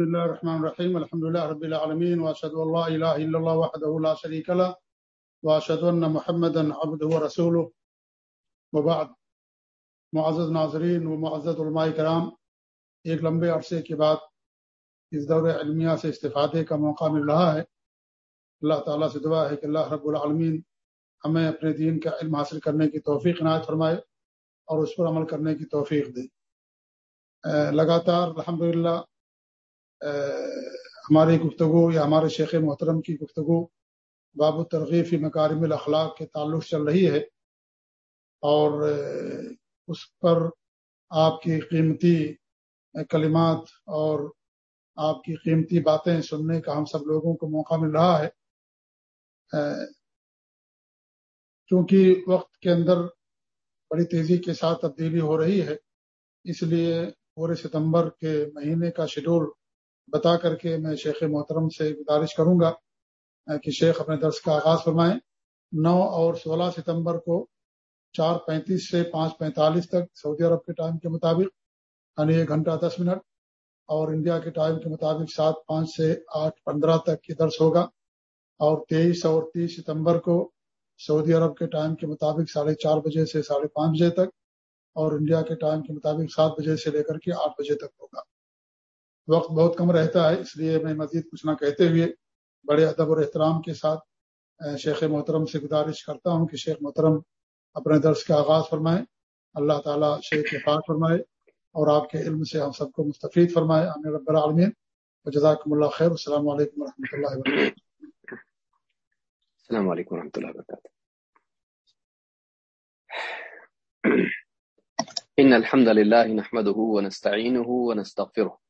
بسم الله الرحمن الرحيم الحمد لله رب العالمين واشهد ان لا اله الا الله وحده لا شريك له واشهد ان محمدا عبده ورسوله وبعد معزز ناظرین و معزز علماء کرام ایک لمبے عرصے کے بعد اس دور علمیہ سے استفادے کا موقع مل رہا ہے اللہ تعالیٰ سے دعا ہے کہ اللہ رب العالمین ہمیں اپنے دین کا علم حاصل کرنے کی توفیق عنایت فرمائے اور اس پر عمل کرنے کی توفیق دے لگاتار الحمدللہ ہماری گفتگو یا ہمارے شیخ محترم کی گفتگو باب و ترغیفی مکارم الاخلاق کے تعلق چل رہی ہے اور اس پر آپ کی قیمتی کلمات اور آپ کی قیمتی باتیں سننے کا ہم سب لوگوں کو موقع مل رہا ہے۔ کیونکہ وقت کے اندر بڑی تیزی کے ساتھ تبدیلی ہو رہی ہے، اس لیے پورے ستمبر کے مہینے کا شیڈول بتا کر کے میں شیخ محترم سے گزارش کروں گا کہ شیخ اپنے درس کا آغاز فرمائیں۔ نو اور سولہ ستمبر کو چار پینتیس سے پانچ پینتالیس تک سعودی عرب کے ٹائم کے مطابق یعنی ایک گھنٹہ دس منٹ، اور انڈیا کے ٹائم کے مطابق سات پانچ سے آٹھ پندرہ تک کی درس ہوگا۔ اور تیئیس اور تیس ستمبر کو سعودی عرب کے ٹائم کے مطابق ساڑھے چار بجے سے ساڑھے پانچ بجے تک، اور انڈیا کے ٹائم کے مطابق سات بجے سے لے کر کے آٹھ بجے تک ہوگا۔ وقت بہت کم رہتا ہے، اس لیے میں مزید کچھ نہ کہتے ہوئے بڑے ادب اور احترام کے ساتھ شیخ محترم سے گزارش کرتا ہوں کہ شیخ محترم اپنے درس کا آغاز فرمائیں اللہ تعالیٰ شیخ فاق فرمائے اور آپ کے علم سے ہم سب کو مستفید فرمائے۔ امیر رب العالمین۔ و جزاکم اللہ خیر۔ السلام علیکم و رحمۃ اللہ وبرکاتہ۔ السلام علیکم و رحمۃ اللہ وبرکاتہ۔ إن الحمد لله نحمده ونستعينه ونستغفره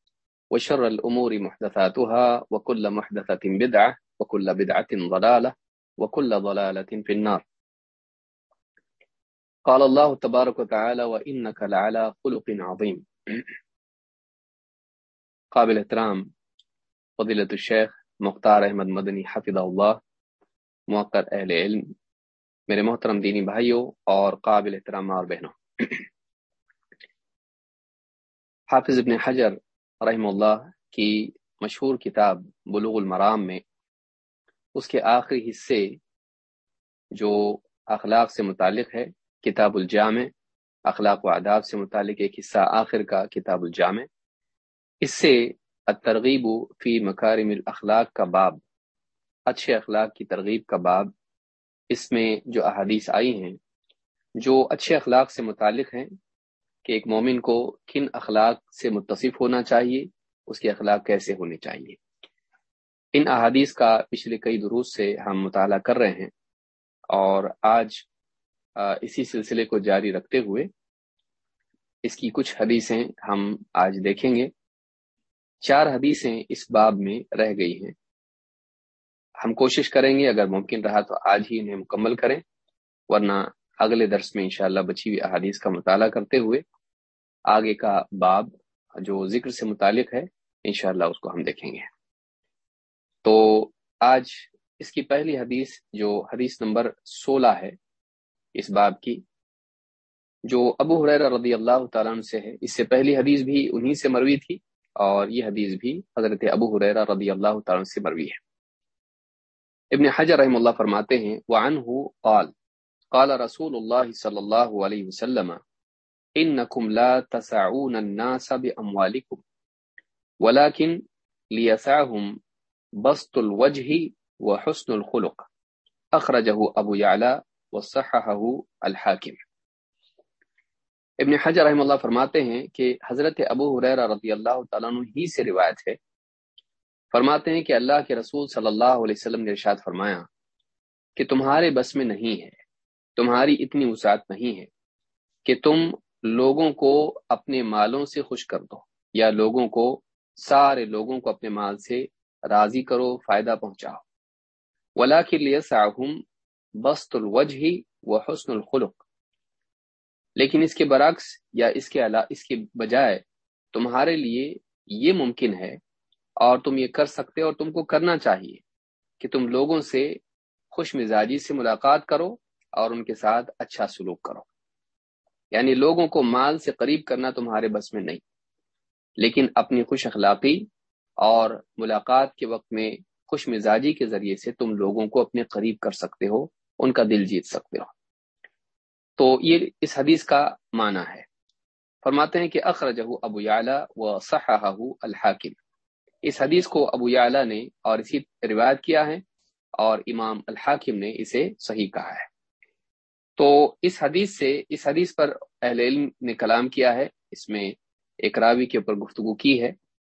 وشر الأمور محدثاتها وكل محدثة بدعة وكل بدعة ضلالة وكل ضلالة في النار. قال الله تبارك وتعالى وإنك لعلى خلق عظيم. قابل احترام فضيلة الشيخ مختار احمد مدنی حفظ اللہ موقر اہل علم، میرے محترم دینی بھائیوں اور قابل احترام اور بہنوں. حافظ ابن حجر رحم اللہ، کی مشہور کتاب بلوغ المرام میں اس کے آخری حصے جو اخلاق سے متعلق ہے، کتاب الجامع، اخلاق و آداب سے متعلق ایک حصہ آخر کا کتاب الجامع۔ اس سے ترغیب فی مکارم الاخلاق کا باب، اچھے اخلاق کی ترغیب کا باب۔ اس میں جو احادیث آئی ہیں، جو اچھے اخلاق سے متعلق ہیں کہ ایک مومن کو کن اخلاق سے متصف ہونا چاہیے، اس کے اخلاق کیسے ہونے چاہیے؟ ان احادیث کا پچھلے کئی دروس سے ہم مطالعہ کر رہے ہیں اور آج اسی سلسلے کو جاری رکھتے ہوئے اس کی کچھ حدیثیں ہم آج دیکھیں گے۔ چار حدیثیں اس باب میں رہ گئی ہیں۔ ہم کوشش کریں گے، اگر ممکن رہا تو آج ہی انہیں مکمل کریں، ورنہ اگلے درس میں انشاءاللہ بچی ہوئی احادیث کا مطالعہ کرتے ہوئے آگے کا باب جو ذکر سے متعلق ہے، انشاءاللہ اس کو ہم دیکھیں گے۔ تو آج اس کی پہلی حدیث جو حدیث نمبر سولہ ہے، اس باب کی، جو ابو حریر رضی اللہ تعالیٰ عنہ سے ہے۔ اس سے پہلی حدیث بھی انہی سے مروی تھی اور یہ حدیث بھی حضرت ابو حریر رضی اللہ تعالیٰ عنہ سے مروی ہے۔ ابن حجر رحم اللہ فرماتے ہیں، وعنہ قال قال رسول الله صلى الله عليه وسلم إنكم لا تسعون الناس بأموالكم ولكن ليسعهم بسط الوجه وحسن الخلق. أخرجه أبو يعلى وصححه الحاكم ابن حجر رحم اللہ فرماتے ہیں کہ حضرت ابو حریرہ رضی اللہ تعالیٰ عنہ ہی سے روایت ہے۔ فرماتے ہیں کہ اللہ کے رسول صلی اللہ علیہ وسلم نے ارشاد فرمایا کہ تمہارے بس میں نہیں ہے۔ تمہاری اتنی وسعت نہیں ہے کہ تم لوگوں کو اپنے مالوں سے خوش کر دو یا لوگوں کو، سارے لوگوں کو اپنے مال سے راضی کرو، فائدہ پہنچاؤ۔ ولا کے لیے ساہم بست الوجہ و حسن الخلق۔ لیکن اس کے برعکس یا اس کے اس کے بجائے تمہارے لیے یہ ممکن ہے اور تم یہ کر سکتے اور تم کو کرنا چاہیے کہ تم لوگوں سے خوش مزاجی سے ملاقات کرو اور ان کے ساتھ اچھا سلوک کرو۔ یعنی لوگوں کو مال سے قریب کرنا تمہارے بس میں نہیں، لیکن اپنی خوش اخلاقی اور ملاقات کے وقت میں خوش مزاجی کے ذریعے سے تم لوگوں کو اپنے قریب کر سکتے ہو، ان کا دل جیت سکتے ہو۔ تو یہ اس حدیث کا معنی ہے۔ فرماتے ہیں کہ اخرجہ ابو و صححہ الحاکم۔ اس حدیث کو ابو یعلا نے اور اسی روایت کیا ہے اور امام الحاکم نے اسے صحیح کہا ہے۔ تو اس حدیث سے، اس حدیث پر اہل علم نے کلام کیا ہے، اس میں ایک راوی کے اوپر گفتگو کی ہے،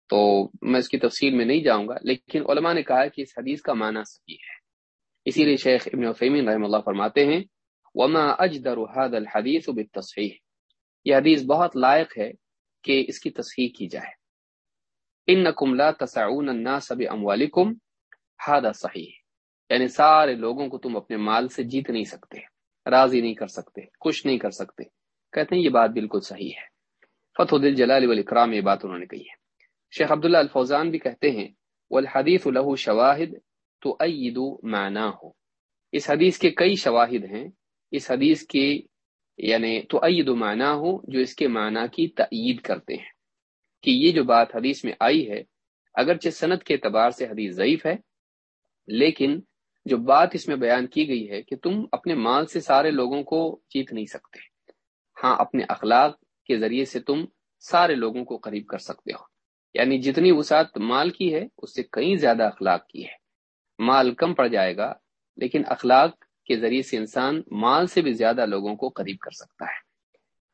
تو میں اس کی تفصیل میں نہیں جاؤں گا، لیکن علماء نے کہا کہ اس حدیث کا معنی صحیح ہے۔ اسی لیے شیخ ابن فیمین رحم اللہ فرماتے ہیں، وما اجدر هذا الحدیث بالتصحیح یہ حدیث بہت لائق ہے کہ اس کی تصحیح کی جائے۔ انکم لا تسعون الناس باموالکم هذا صحیح۔ یعنی سارے لوگوں کو تم اپنے مال سے جیت نہیں سکتے۔ راضی نہیں کر سکتے، خوش نہیں کر سکتے۔ کہتے ہیں یہ بات بالکل صحیح ہے۔ فتح دل جلال والاکرام یہ بات انہوں نے کہی ہے۔ شیخ عبداللہ الفوزان بھی کہتے ہیں، والحدیث له شواہد تو معنی ہو اس حدیث کے کئی شواہد ہیں۔ اس حدیث کے یعنی تو معنی ہو جو اس کے معنی کی تائید کرتے ہیں۔ کہ یہ جو بات حدیث میں آئی ہے، اگرچہ صنعت کے اعتبار سے حدیث ضعیف ہے، لیکن جو بات اس میں بیان کی گئی ہے کہ تم اپنے مال سے سارے لوگوں کو جیت نہیں سکتے۔ ہاں اپنے اخلاق کے ذریعے سے تم سارے لوگوں کو قریب کر سکتے ہو۔ یعنی جتنی وسعت مال کی ہے، اس سے کئی زیادہ اخلاق کی ہے۔ مال کم پڑ جائے گا، لیکن اخلاق کے ذریعے سے انسان مال سے بھی زیادہ لوگوں کو قریب کر سکتا ہے۔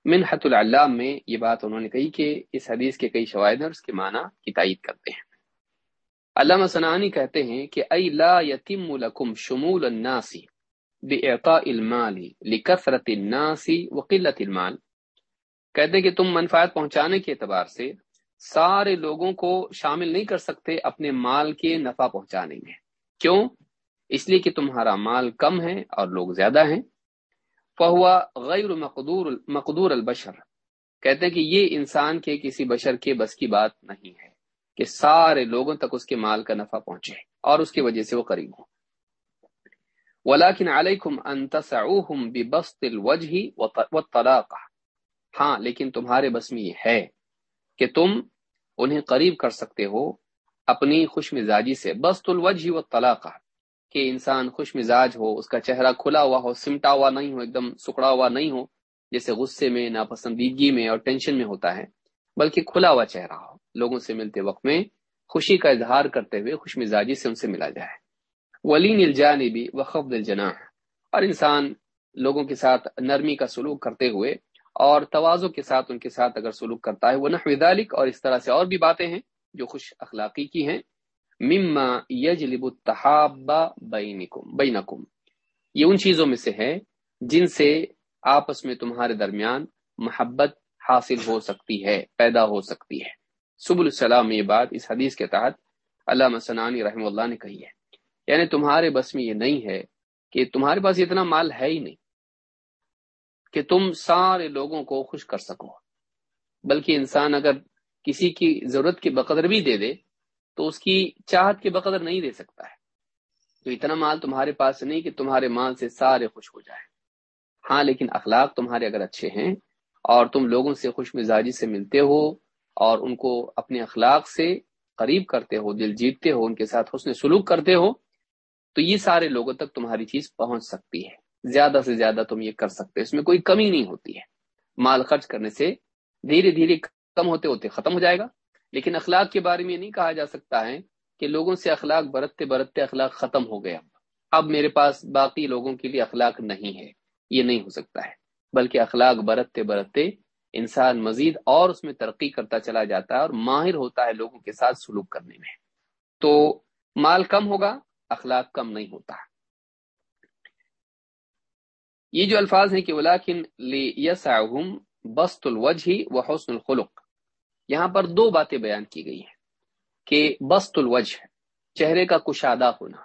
منحت العلام میں یہ بات انہوں نے کہی کہ اس حدیث کے کئی شواہد اور اس کے معنی کی تائید کرتے ہیں۔ علامہ سنانی کہتے ہیں کہ ای لا یتم لکم شمول الناسی باعطاء المال لکثرت الناس وقلت المال۔ کہتے ہیں کہ تم منفعت پہنچانے کے اعتبار سے سارے لوگوں کو شامل نہیں کر سکتے اپنے مال کے نفع پہنچانے میں۔ کیوں؟ اس لیے کہ تمہارا مال کم ہے اور لوگ زیادہ ہیں۔ فہوا غیر مقدور مقدور البشر۔ کہتے ہیں کہ یہ انسان کے کسی بشر کے بس کی بات نہیں ہے۔ کہ سارے لوگوں تک اس کے مال کا نفع پہنچے اور اس کی وجہ سے وہ قریب ہوں۔ ولاکن علیکم انتسعوہم ببسط الوجہ والطلاق۔ ہاں لیکن تمہارے بس میں یہ ہے کہ تم انہیں قریب کر سکتے ہو اپنی خوش مزاجی سے۔ بس الوجہ و طلاق کہ انسان خوش مزاج ہو، اس کا چہرہ کھلا ہوا ہو، سمٹا ہوا نہیں ہو، ایک دم سکڑا ہوا نہیں ہو، جیسے غصے میں، ناپسندیدگی میں اور ٹینشن میں ہوتا ہے، بلکہ کھلا ہوا چہرہ ہو۔ لوگوں سے ملتے وقت میں خوشی کا اظہار کرتے ہوئے خوش مزاجی سے ان سے ملا جائے۔ ولین الجانبی و خفد الجناح۔ اور انسان لوگوں کے ساتھ نرمی کا سلوک کرتے ہوئے اور توازو کے ساتھ ان کے ساتھ اگر سلوک کرتا ہے وہ نحو ذالک اور اس طرح سے اور بھی باتیں ہیں جو خوش اخلاقی کی ہیں۔ مما یجلب التحاب بینکم بینکم یہ ان چیزوں میں سے ہے جن سے آپس میں تمہارے درمیان محبت حاصل ہو سکتی ہے، پیدا ہو سکتی ہے۔ سب السلام یہ بات اس حدیث کے تحت علامہ سنانی رحم اللہ نے کہی ہے۔ یعنی تمہارے بس میں یہ نہیں ہے کہ تمہارے پاس اتنا مال ہے ہی نہیں کہ تم سارے لوگوں کو خوش کر سکو۔ بلکہ انسان اگر کسی کی ضرورت کی بقدر بھی دے دے تو اس کی چاہت کے بقدر نہیں دے سکتا ہے۔ تو اتنا مال تمہارے پاس نہیں کہ تمہارے مال سے سارے خوش ہو جائے ہاں لیکن اخلاق تمہارے اگر اچھے ہیں اور تم لوگوں سے خوش مزاجی سے ملتے ہو اور ان کو اپنے اخلاق سے قریب کرتے ہو، دل جیتتے ہو، ان کے ساتھ حسن سلوک کرتے ہو، تو یہ سارے لوگوں تک تمہاری چیز پہنچ سکتی ہے۔ زیادہ سے زیادہ تم یہ کر سکتے اس میں کوئی کمی نہیں ہوتی ہے۔ مال خرچ کرنے سے دھیرے دھیرے کم ہوتے ہوتے ختم ہو جائے گا۔ لیکن اخلاق کے بارے میں یہ نہیں کہا جا سکتا ہے کہ لوگوں سے اخلاق برتتے برتتے اخلاق ختم ہو گیا اب میرے پاس باقی لوگوں کے لیے اخلاق نہیں ہے۔ یہ نہیں ہو سکتا ہے۔ بلکہ اخلاق برتتے برتتے انسان مزید اور اس میں ترقی کرتا چلا جاتا ہے اور ماہر ہوتا ہے لوگوں کے ساتھ سلوک کرنے میں۔ تو مال کم ہوگا، اخلاق کم نہیں ہوتا۔ یہ جو الفاظ ہیں کہ ولاکن لیسعہم بسط الوجہ و حسن الخلق۔ یہاں پر دو باتیں بیان کی گئی ہیں کہ بسط الوجہ، چہرے کا کشادہ ہونا،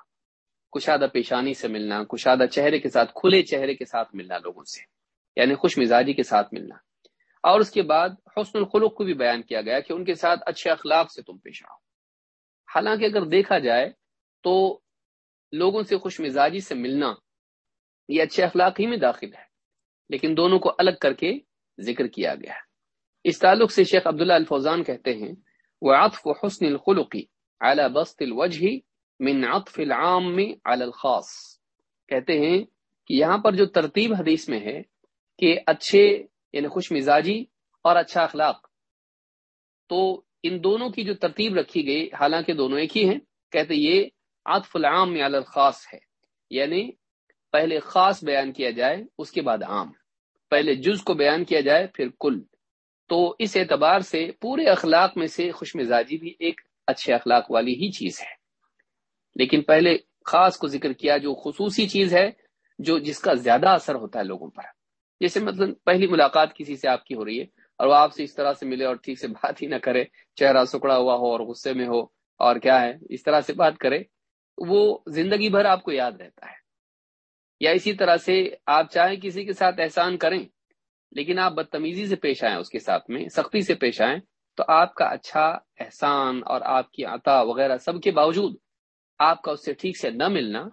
کشادہ پیشانی سے ملنا، کشادہ چہرے کے ساتھ، کھلے چہرے کے ساتھ ملنا لوگوں سے یعنی خوش مزاجی کے ساتھ ملنا۔ اور اس کے بعد حسن الخلق کو بھی بیان کیا گیا کہ ان کے ساتھ اچھے اخلاق سے تم پیش آؤ۔ حالانکہ اگر دیکھا جائے تو لوگوں سے خوش مزاجی سے ملنا یہ اچھے اخلاق ہی میں داخل ہے، لیکن دونوں کو الگ کر کے ذکر کیا گیا۔ ہے اس تعلق سے شیخ عبداللہ الفوزان کہتے ہیں وہ عطف حسن الخلقی اعلی بست الوجہ من عطف العام على الخاص۔ کہتے ہیں کہ یہاں پر جو ترتیب حدیث میں ہے کہ اچھے یعنی خوش مزاجی اور اچھا اخلاق۔ تو ان دونوں کی جو ترتیب رکھی گئی، حالانکہ دونوں ایک ہی ہیں، کہتے یہ عطف العام علی الخاص ہے۔ یعنی پہلے خاص بیان کیا جائے، اس کے بعد عام۔ پہلے جز کو بیان کیا جائے، پھر کل۔ تو اس اعتبار سے پورے اخلاق میں سے خوش مزاجی بھی ایک اچھے اخلاق والی ہی چیز ہے۔ لیکن پہلے خاص کو ذکر کیا جو خصوصی چیز ہے، جو جس کا زیادہ اثر ہوتا ہے لوگوں پر۔ جیسے مطلب پہلی ملاقات کسی سے آپ کی ہو رہی ہے اور وہ آپ سے اس طرح سے ملے اور ٹھیک سے بات ہی نہ کرے، چہرہ سکڑا ہوا ہو اور غصے میں ہو اور کیا ہے، اس طرح سے بات کرے، وہ زندگی بھر آپ کو یاد رہتا ہے۔ یا اسی طرح سے آپ چاہیں کسی کے ساتھ احسان کریں، لیکن آپ بدتمیزی سے پیش آئیں اس کے ساتھ میں، سختی سے پیش آئیں، تو آپ کا اچھا احسان اور آپ کی عطا وغیرہ سب کے باوجود آپ کا اس سے ٹھیک سے نہ ملنا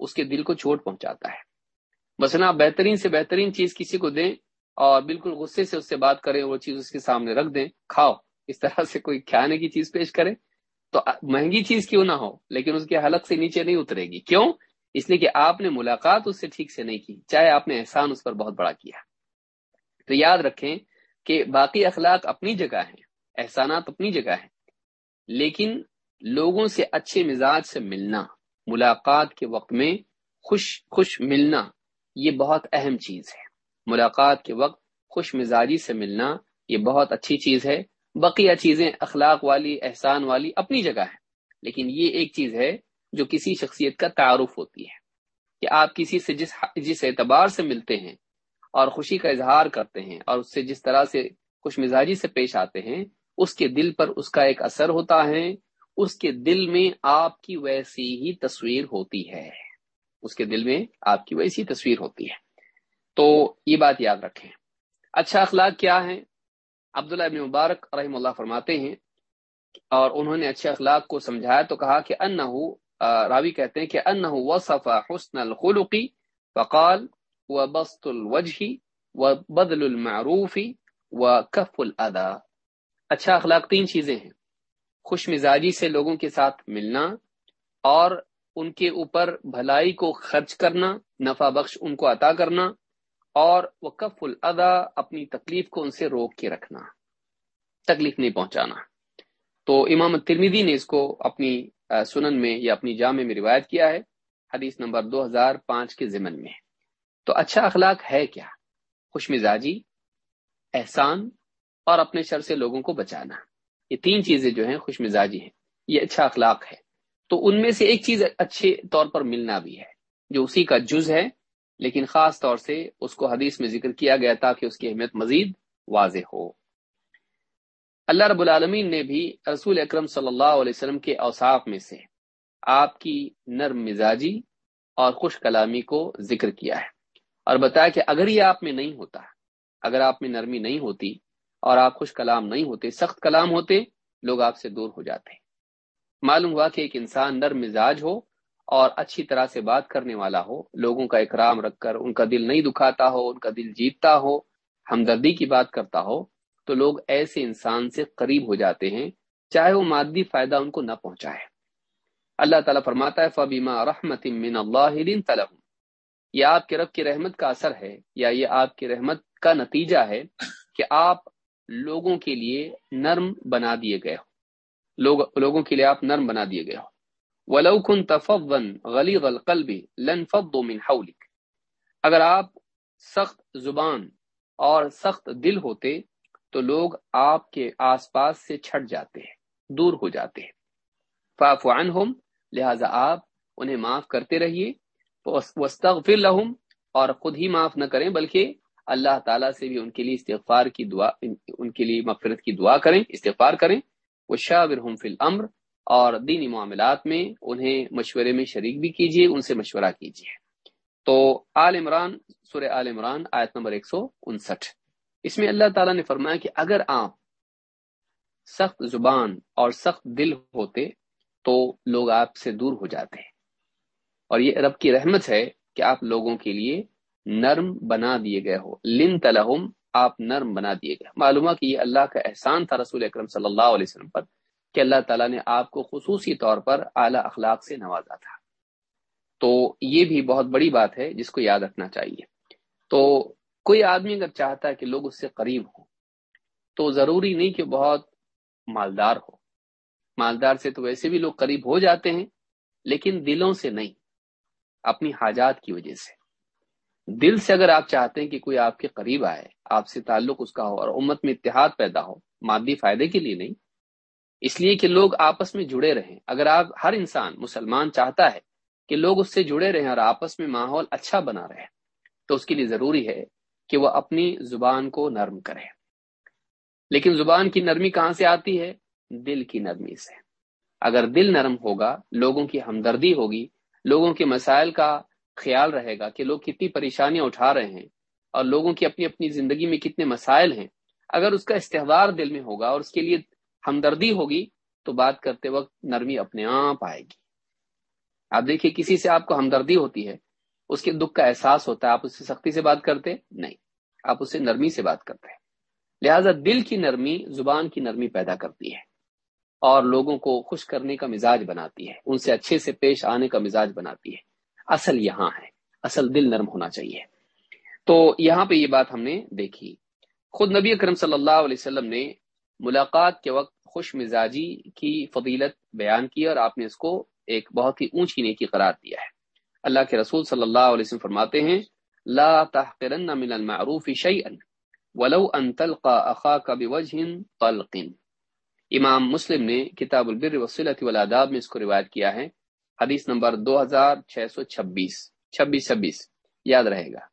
اس کے دل کو چوٹ پہنچاتا ہے۔ بس آپ بہترین سے بہترین چیز کسی کو دیں اور بالکل غصے سے اس سے بات کریں، وہ چیز اس کے سامنے رکھ دیں، کھاؤ۔ اس طرح سے کوئی کھانے کی چیز پیش کرے تو مہنگی چیز کیوں نہ ہو، لیکن اس کے حلق سے نیچے نہیں اترے گی۔ کیوں؟ اس لیے کہ آپ نے ملاقات اس سے ٹھیک سے نہیں کی، چاہے آپ نے احسان اس پر بہت بڑا کیا۔ تو یاد رکھیں کہ باقی اخلاق اپنی جگہ ہیں، احسانات اپنی جگہ ہیں، لیکن لوگوں سے اچھے مزاج سے ملنا، ملاقات کے وقت میں خوش خوش ملنا یہ بہت اہم چیز ہے۔ ملاقات کے وقت خوش مزاجی سے ملنا یہ بہت اچھی چیز ہے۔ بقیہ چیزیں اخلاق والی، احسان والی اپنی جگہ ہے لیکن یہ ایک چیز ہے جو کسی شخصیت کا تعارف ہوتی ہے کہ آپ کسی سے جس جس اعتبار سے ملتے ہیں اور خوشی کا اظہار کرتے ہیں اور اس سے جس طرح سے خوش مزاجی سے پیش آتے ہیں، اس کے دل پر اس کا ایک اثر ہوتا ہے۔ اس کے دل میں آپ کی ویسی ہی تصویر ہوتی ہے۔ اس کے دل میں آپ کی ویسی تصویر ہوتی ہے۔ تو یہ بات یاد رکھیں۔ اچھا اخلاق کیا ہے عبداللہ ابن مبارک رحم اللہ فرماتے ہیں اور انہوں نے اچھے اخلاق کو سمجھایا تو کہا کہ ان راوی کہتے ہیں کہ ان وصف حسن الخلقی فقال و بست الوجہ و بدل المعروف و کف الادا اچھا اخلاق تین چیزیں ہیں۔ خوش مزاجی سے لوگوں کے ساتھ ملنا اور ان کے اوپر بھلائی کو خرچ کرنا، نفع بخش ان کو عطا کرنا، اور وہ کف الادا اپنی تکلیف کو ان سے روک کے رکھنا، تکلیف نہیں پہنچانا۔ تو امام ترمیدی نے اس کو اپنی سنن میں یا اپنی جامع میں روایت کیا ہے، حدیث نمبر دو ہزار پانچ کے ضمن میں۔ تو اچھا اخلاق ہے کیا؟ خوش مزاجی، احسان، اور اپنے شر سے لوگوں کو بچانا۔ یہ تین چیزیں جو ہیں خوش مزاجی ہیں۔ یہ اچھا اخلاق ہے۔ تو ان میں سے ایک چیز اچھے طور پر ملنا بھی ہے، جو اسی کا جز ہے، لیکن خاص طور سے اس کو حدیث میں ذکر کیا گیا تاکہ اس کی اہمیت مزید واضح ہو۔ اللہ رب العالمین نے بھی رسول اکرم صلی اللہ علیہ وسلم کے اوصاف میں سے آپ کی نرم مزاجی اور خوش کلامی کو ذکر کیا ہے۔ اور بتایا کہ اگر یہ آپ میں نہیں ہوتا، اگر آپ میں نرمی نہیں ہوتی اور آپ خوش کلام نہیں ہوتے، سخت کلام ہوتے، لوگ آپ سے دور ہو جاتے۔ ہیں معلوم ہوا کہ ایک انسان نرم مزاج ہو اور اچھی طرح سے بات کرنے والا ہو، لوگوں کا اکرام رکھ کر ان کا دل نہیں دکھاتا ہو، ان کا دل جیتتا ہو، ہمدردی کی بات کرتا ہو، تو لوگ ایسے انسان سے قریب ہو جاتے ہیں، چاہے وہ مادی فائدہ ان کو نہ پہنچائے۔ اللہ تعالیٰ فرماتا ہے فبیما رحمت من اللہ یہ آپ کے رب کی رحمت کا اثر ہے یا یہ آپ کی رحمت کا نتیجہ ہے کہ آپ لوگوں کے لیے نرم بنا دیے گئے ہو۔ لوگ لوگوں کے لیے آپ نرم بنا دیے گئے ہو۔ ولو غلیظ القلب لن من حولك۔ اگر آپ سخت زبان اور سخت دل ہوتے تو لوگ آپ کے آس پاس سے چھٹ جاتے ہیں، دور ہو جاتے ہیں۔ فاعف عنہم، لہذا آپ انہیں معاف کرتے رہیے۔ وسطر لہم اور خود ہی معاف نہ کریں، بلکہ اللہ تعالیٰ سے بھی ان کے لیے استغفار کی دعا، ان کے لیے مغفرت کی دعا کریں، استغفار کریں۔ وہ شاہ فی الامر اور دینی معاملات میں انہیں مشورے میں شریک بھی کیجیے ان سے مشورہ کیجیے تو آل عمران سر آل عمران، آیت نمبر ایک سو انسٹھ۔ اس میں اللہ تعالیٰ نے فرمایا کہ اگر آپ سخت زبان اور سخت دل ہوتے تو لوگ آپ سے دور ہو جاتے۔ ہیں اور یہ رب کی رحمت ہے کہ آپ لوگوں کے لیے نرم بنا دیے گئے ہو۔ لن تلحم آپ نرم بنا دیے گئے۔ معلومہ کہ یہ اللہ کا احسان تھا رسول اکرم صلی اللہ علیہ وسلم پر کہ اللہ تعالیٰ نے آپ کو خصوصی طور پر اعلیٰ اخلاق سے نوازا تھا۔ تو یہ بھی بہت بڑی بات ہے جس کو یاد رکھنا چاہیے۔ تو کوئی آدمی اگر چاہتا ہے کہ لوگ اس سے قریب ہوں، تو ضروری نہیں کہ بہت مالدار ہو۔ مالدار سے تو ویسے بھی لوگ قریب ہو جاتے ہیں، لیکن دلوں سے نہیں، اپنی حاجات کی وجہ سے۔ دل سے اگر آپ چاہتے ہیں کہ کوئی آپ کے قریب آئے، آپ سے تعلق اس کا ہو اور امت میں اتحاد پیدا ہو، مادی فائدے کے لیے نہیں، اس لیے کہ لوگ آپس میں جڑے رہیں۔ اگر آپ، ہر انسان مسلمان چاہتا ہے کہ لوگ اس سے جڑے رہیں اور آپس میں ماحول اچھا بنا رہے، تو اس کے لیے ضروری ہے کہ وہ اپنی زبان کو نرم کرے۔ لیکن زبان کی نرمی کہاں سے آتی ہے؟ دل کی نرمی سے۔ اگر دل نرم ہوگا، لوگوں کی ہمدردی ہوگی، لوگوں کے مسائل کا خیال رہے گا کہ لوگ کتنی پریشانیاں اٹھا رہے ہیں اور لوگوں کی اپنی اپنی زندگی میں کتنے مسائل ہیں۔ اگر اس کا استحدار دل میں ہوگا اور اس کے لیے ہمدردی ہوگی تو بات کرتے وقت نرمی اپنے آپ آئے گی۔ آپ دیکھیے، کسی سے آپ کو ہمدردی ہوتی ہے، اس کے دکھ کا احساس ہوتا ہے، آپ اس سے سختی سے بات کرتے؟ نہیں، آپ اس سے نرمی سے بات کرتے ہیں۔ لہذا دل کی نرمی زبان کی نرمی پیدا کرتی ہے اور لوگوں کو خوش کرنے کا مزاج بناتی ہے، ان سے اچھے سے پیش آنے کا مزاج بناتی ہے۔ اصل یہاں ہے، اصل دل نرم ہونا چاہیے۔ تو یہاں پہ یہ بات ہم نے دیکھی۔ خود نبی اکرم صلی اللہ علیہ وسلم نے ملاقات کے وقت خوش مزاجی کی فضیلت بیان کی اور آپ نے اس کو ایک بہت ہی اونچی نیکی قرار دیا ہے۔ اللہ کے رسول صلی اللہ علیہ وسلم فرماتے ہیں، لا تحقرن من المعروف شيئا ولو ان تلقى اخاك بوجه طلق۔ امام مسلم نے کتاب البر والصلة والآداب میں اس کو روایت کیا ہے۔ حدیث نمبر 2626 26 26 یاد رہے گا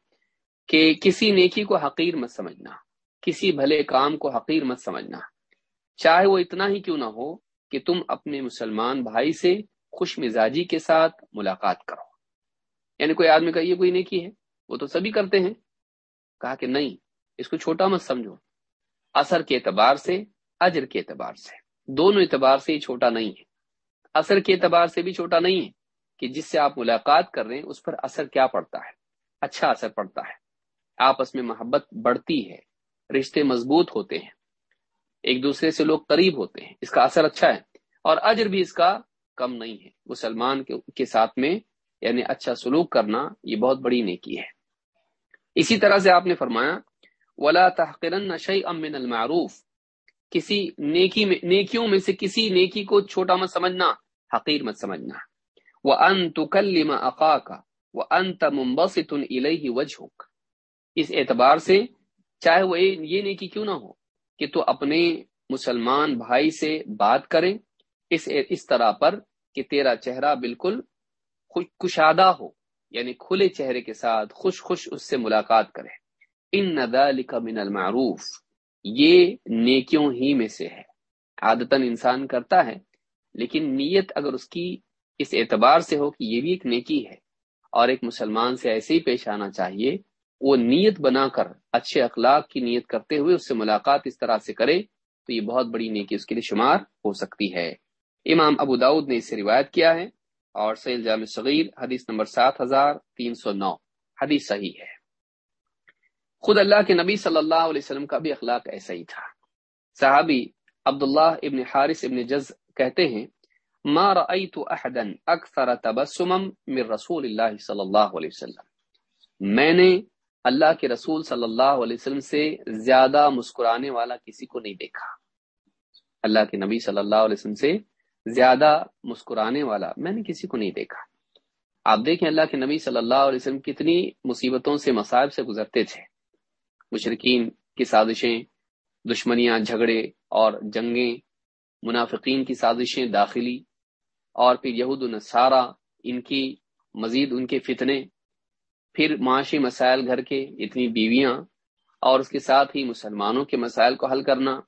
کہ کسی نیکی کو حقیر مت سمجھنا، کسی بھلے کام کو حقیر مت سمجھنا۔ چاہے وہ اتنا ہی کیوں نہ ہو کہ تم اپنے مسلمان بھائی سے خوش مزاجی کے ساتھ ملاقات کرو۔ یعنی کوئی آدمی کا یہ کوئی نیکی ہے؟ وہ تو سبھی کرتے ہیں۔ کہا کہ نہیں، اس کو چھوٹا مت سمجھو۔ اثر کے اعتبار سے، اجر کے اعتبار سے۔ دونوں اعتبار سے یہ چھوٹا نہیں ہے۔ اثر کے اعتبار سے بھی چھوٹا نہیں ہے کہ جس سے آپ ملاقات کر رہے ہیں، اس پر اثر کیا پڑتا ہے؟ اچھا اثر پڑتا ہے۔ آپس میں محبت بڑھتی ہے، رشتے مضبوط ہوتے ہیں، ایک دوسرے سے لوگ قریب ہوتے ہیں، اس کا اثر اچھا ہے، اور اجر بھی اس کا کم نہیں ہے۔ مسلمان کے ساتھ میں یعنی اچھا سلوک کرنا، یہ بہت بڑی نیکی ہے۔ اسی طرح سے آپ نے فرمایا، ولا تحقرن شيئا من المعروف۔ کسی نیکی میں، نیکیوں میں سے کسی نیکی کو چھوٹا مت سمجھنا۔ حقیر مت سمجھنا۔ وہ وان تكلم اخاك وانت منبسط اليه وجهك۔ اس اعتبار سے چاہے وہ یہ نیکی کیوں نہ ہو کہ تو اپنے مسلمان بھائی سے بات کریں اس اس طرح پر کہ تیرا چہرہ بالکل کشادہ ہو یعنی کھلے چہرے کے ساتھ خوش خوش اس سے ملاقات کرے۔ ان ذالک من المعروف۔ یہ نیکیوں ہی میں سے ہے۔ عادتاً انسان کرتا ہے لیکن نیت اگر اس کی اس اعتبار سے ہو کہ یہ بھی ایک نیکی ہے اور ایک مسلمان سے ایسے ہی پیش آنا چاہیے، وہ نیت بنا کر اچھے اخلاق کی نیت کرتے ہوئے اس سے ملاقات اس طرح سے کرے، تو یہ بہت بڑی نیکی اس کے لیے شمار ہو سکتی ہے۔ امام ابو داود نے اسے روایت کیا ہے اور سیل جامع صغیر، حدیث نمبر سات ہزار تین سو نو۔ حدیث صحیح ہے۔ خود اللہ کے نبی صلی اللہ علیہ وسلم کا بھی اخلاق ایسا ہی تھا۔ صحابی عبداللہ ابن حارث ابن جز کہتے ہیں، ما رأيت احدا اکثر تبسما من رسول اللہ صلی اللہ علیہ وسلم. میں نے اللہ کے رسول صلی اللہ علیہ وسلم سے زیادہ مسکرانے والا کسی کو نہیں دیکھا۔ اللہ کے نبی صلی اللہ علیہ وسلم سے زیادہ مسکرانے والا میں نے کسی کو نہیں دیکھا۔ آپ دیکھیں اللہ کے نبی صلی اللہ علیہ وسلم کتنی مصیبتوں سے مصائب سے گزرتے تھے۔ مشرقین کی سازشیں، دشمنیاں، جھگڑے اور جنگیں منافقین کی سازشیں داخلی اور پھر یہود النصارہ ان کی مزید، ان کے فتنے، پھر معاشی مسائل گھر کے اتنی بیویاں اور اس کے ساتھ ہی مسلمانوں کے مسائل کو حل کرنا،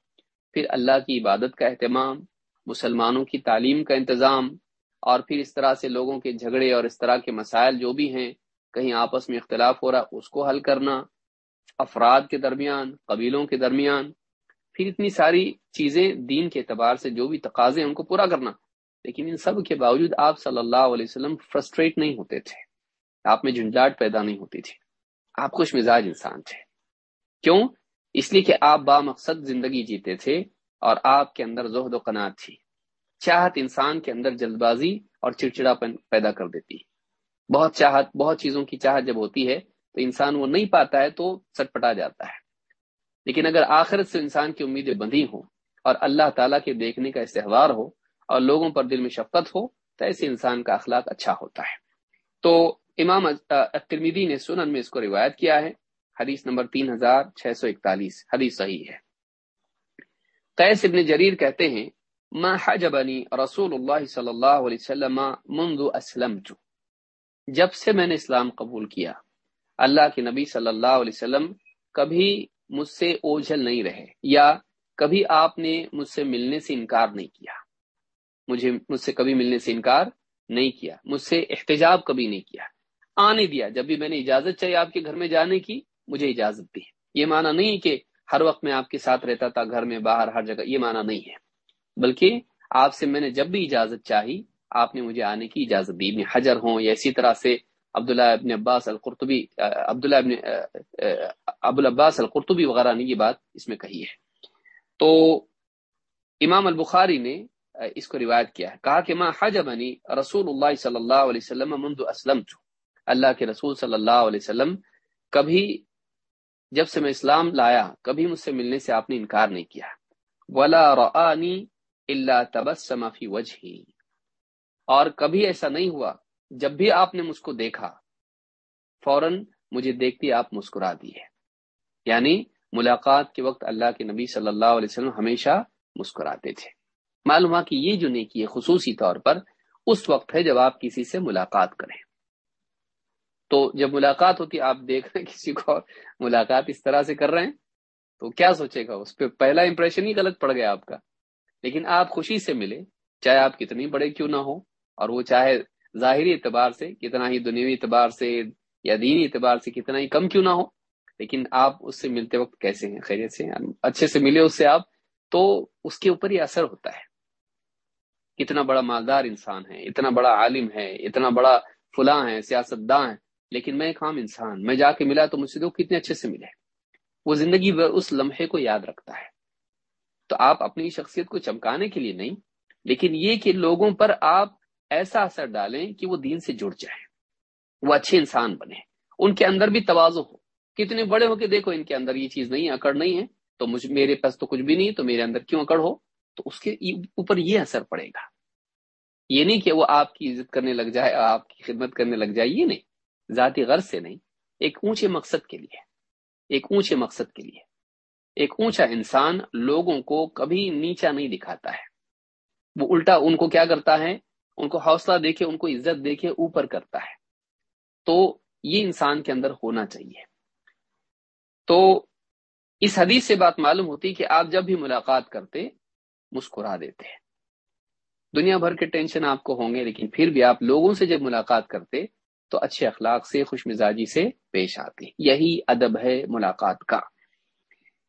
پھر اللہ کی عبادت کا اہتمام، مسلمانوں کی تعلیم کا انتظام اور پھر اس طرح سے لوگوں کے جھگڑے اور اس طرح کے مسائل جو بھی ہیں، کہیں آپس میں اختلاف ہو رہا، اس کو حل کرنا۔ افراد کے درمیان، قبیلوں کے درمیان پھر اتنی ساری چیزیں دین کے اعتبار سے جو بھی تقاضے ہیں ان کو پورا کرنا۔ لیکن ان سب کے باوجود آپ صلی اللہ علیہ وسلم فرسٹریٹ نہیں ہوتے تھے۔ آپ میں جھنجھلاٹ پیدا نہیں ہوتی تھی۔ آپ خوش مزاج انسان تھے۔ کیوں؟ اس لیے کہ آپ با مقصد زندگی جیتے تھے اور آپ کے اندر زہد و قناعت تھی۔ چاہت انسان کے اندر جلد بازی اور چڑچڑا پیدا کر دیتی۔ بہت چاہت، بہت چیزوں کی چاہت جب ہوتی ہے تو انسان وہ نہیں پاتا ہے تو سٹ پٹا جاتا ہے۔ لیکن اگر آخرت سے انسان کی امیدیں بندھی ہوں اور اللہ تعالیٰ کے دیکھنے کا استہوار ہو اور لوگوں پر دل میں شفقت ہو، تو ایسے انسان کا اخلاق اچھا ہوتا ہے۔ تو امام ترمیدی نے سنن میں اس کو روایت کیا ہے۔ حدیث نمبر تین ہزار چھ سو اکتالیس۔ حدیث صحیح ہے۔ قیس ابن جریر کہتے ہیں، ما حجبنی رسول اللہ صلی اللہ علیہ وسلم منذ اسلمت جب سے میں نے اسلام قبول کیا، اللہ کے نبی صلی اللہ علیہ وسلم کبھی مجھ سے اوجھل نہیں رہے یا کبھی آپ نے مجھ سے ملنے سے انکار نہیں کیا۔ مجھے مجھ سے کبھی ملنے سے انکار نہیں کیا۔ مجھ سے احتجاب کبھی نہیں کیا۔ آنے دیا۔ جب بھی میں نے اجازت چاہیے آپ کے گھر میں جانے کی، مجھے اجازت دی۔ یہ معنی نہیں کہ ہر وقت میں آپ کے ساتھ رہتا تھا، گھر میں، باہر، ہر جگہ، یہ معنی نہیں ہے۔ بلکہ آپ سے میں نے جب بھی اجازت چاہی، آپ نے مجھے آنے کی اجازت دی۔ ابن حجر ہوں یا اسی طرح سے عبداللہ ابن عباس القرطبی عبداللہ ابن ابو العباس القرطبی وغیرہ نے یہ بات اس میں کہی ہے۔ تو امام البخاری نے اس کو روایت کیا ہے۔ کہا کہ ماں حجبنی رسول اللہ صلی اللہ علیہ وسلم منذ اسلم اللہ کے رسول صلی اللہ علیہ وسلم کبھی جب سے میں اسلام لایا، کبھی مجھ سے ملنے سے آپ نے انکار نہیں کیا۔ ولا رآنی الا تبسم فی وجہی۔ اور کبھی ایسا نہیں ہوا جب بھی آپ نے مجھ کو دیکھا، فوراً مجھے دیکھتی آپ مسکرا دی ہے یعنی ملاقات کے وقت اللہ کے نبی صلی اللہ علیہ وسلم ہمیشہ مسکراتے تھے۔ معلوم ہوا کہ یہ جو نیکی ہے، خصوصی طور پر اس وقت ہے جب آپ کسی سے ملاقات کریں۔ تو جب ملاقات ہوتی، آپ دیکھ رہے ہیں کسی کو ملاقات اس طرح سے کر رہے ہیں، تو کیا سوچے گا؟ اس پہ پہلا امپریشن ہی غلط پڑ گیا آپ کا۔ لیکن آپ خوشی سے ملے، چاہے آپ کتنی بڑے کیوں نہ ہو اور وہ چاہے ظاہری اعتبار سے کتنا ہی دنیوی اعتبار سے یا دینی اعتبار سے کتنا ہی کم کیوں نہ ہو، لیکن آپ اس سے ملتے وقت کیسے ہیں؟ خیریت سے اچھے سے ملے اس سے آپ، تو اس کے اوپر ہی اثر ہوتا ہے۔ کتنا بڑا مالدار انسان ہے، اتنا بڑا عالم ہے، اتنا بڑا فلاں ہے سیاست داں ہے لیکن میں ایک عام انسان، میں جا کے ملا تو مجھ سے دو کتنے اچھے سے ملے۔ وہ زندگی اس لمحے کو یاد رکھتا ہے۔ تو آپ اپنی شخصیت کو چمکانے کے لیے نہیں، لیکن یہ کہ لوگوں پر آپ ایسا اثر ڈالیں کہ وہ دین سے جڑ جائیں وہ اچھے انسان بنے۔ ان کے اندر بھی توازو ہو۔ کتنے بڑے ہو کے دیکھو، ان کے اندر یہ چیز نہیں اکڑ نہیں ہے۔ تو مجھ، میرے پاس تو کچھ بھی نہیں، تو میرے اندر کیوں اکڑ ہو؟ تو اس کے اوپر یہ اثر پڑے گا۔ یہ نہیں کہ وہ آپ کی عزت کرنے لگ جائے، آپ کی خدمت کرنے لگ جائے، یہ نہیں۔ ذاتی غرض سے نہیں۔ ایک اونچے مقصد کے لیے۔ ایک اونچے مقصد کے لیے۔ ایک اونچا انسان لوگوں کو کبھی نیچا نہیں دکھاتا ہے۔ وہ الٹا ان کو کیا کرتا ہے؟ ان کو حوصلہ دیکھے، ان کو عزت دیکھے، اوپر کرتا ہے۔ تو یہ انسان کے اندر ہونا چاہیے۔ تو اس حدیث سے بات معلوم ہوتی کہ آپ جب بھی ملاقات کرتے، مسکرا دیتے۔ دنیا بھر کے ٹینشن آپ کو ہوں گے، لیکن پھر بھی آپ لوگوں سے جب ملاقات کرتے، تو اچھے اخلاق سے، خوش مزاجی سے پیش آتے۔ یہی ادب ہے ملاقات کا۔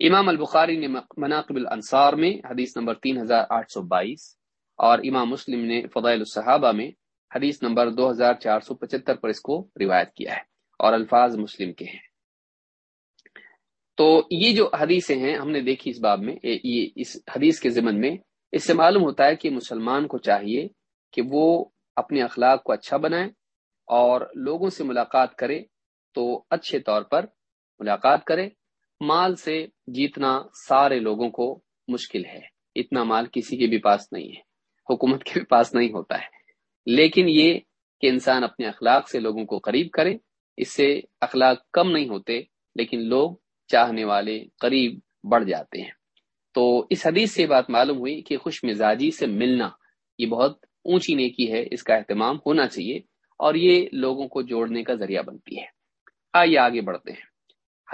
امام البخاری نے مناقب الانصار میں حدیث نمبر تین ہزار آٹھ سو بائیس۔ اور امام مسلم نے فضائل الصحابہ میں حدیث نمبر دو ہزار چار سو پچہتر پر اس کو روایت کیا ہے اور الفاظ مسلم کے ہیں۔ تو یہ جو حدیثیں ہیں، ہم نے دیکھی اس باب میں، یہ اس حدیث کے ضمن میں اس سے معلوم ہوتا ہے کہ مسلمان کو چاہیے کہ وہ اپنے اخلاق کو اچھا بنائے اور لوگوں سے ملاقات کرے تو اچھے طور پر ملاقات کرے۔ مال سے جیتنا سارے لوگوں کو مشکل ہے، اتنا مال کسی کے بھی پاس نہیں ہے۔ حکومت کے پاس نہیں ہوتا ہے۔ لیکن یہ کہ انسان اپنے اخلاق سے لوگوں کو قریب کرے، اس سے اخلاق کم نہیں ہوتے، لیکن لوگ چاہنے والے قریب بڑھ جاتے ہیں۔ تو اس حدیث سے بات معلوم ہوئی کہ خوش مزاجی سے ملنا یہ بہت اونچی نیکی ہے، اس کا اہتمام ہونا چاہیے اور یہ لوگوں کو جوڑنے کا ذریعہ بنتی ہے۔ آئیے آگے بڑھتے ہیں۔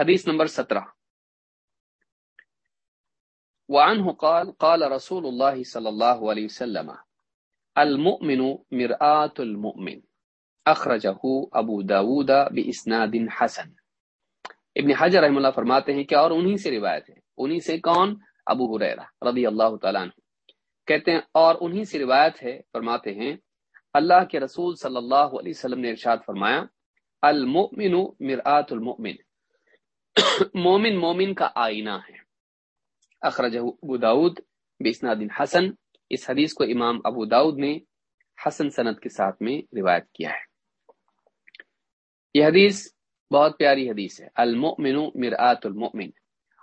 حدیث نمبر سترہ۔ وعنه قال قال رسول الله صلى الله عليه وسلم، المؤمن مرآة المؤمن. اخرجہ ابو داود باسناد حسن. ابن حجر رحم اللہ فرماتے ہیں کہ اور انہی سے روایت ہے؟ انہی سے کون؟ ابو حریرہ رضی اللہ تعالیٰ عنہ. کہتے ہیں، اور انہی سے روایت ہے، فرماتے ہیں، اللہ کے رسول صلی اللہ علیہ وسلم نے ارشاد فرمایا، المؤمن مرآت المؤمن. مومن مومن کا آئینہ ہے۔ اخرجہ ابو داود بسناد حسن۔ اس حدیث کو امام ابو داود نے حسن سند کے ساتھ میں روایت کیا ہے۔ یہ حدیث بہت پیاری حدیث ہے۔ المؤمن مرآت المؤمن۔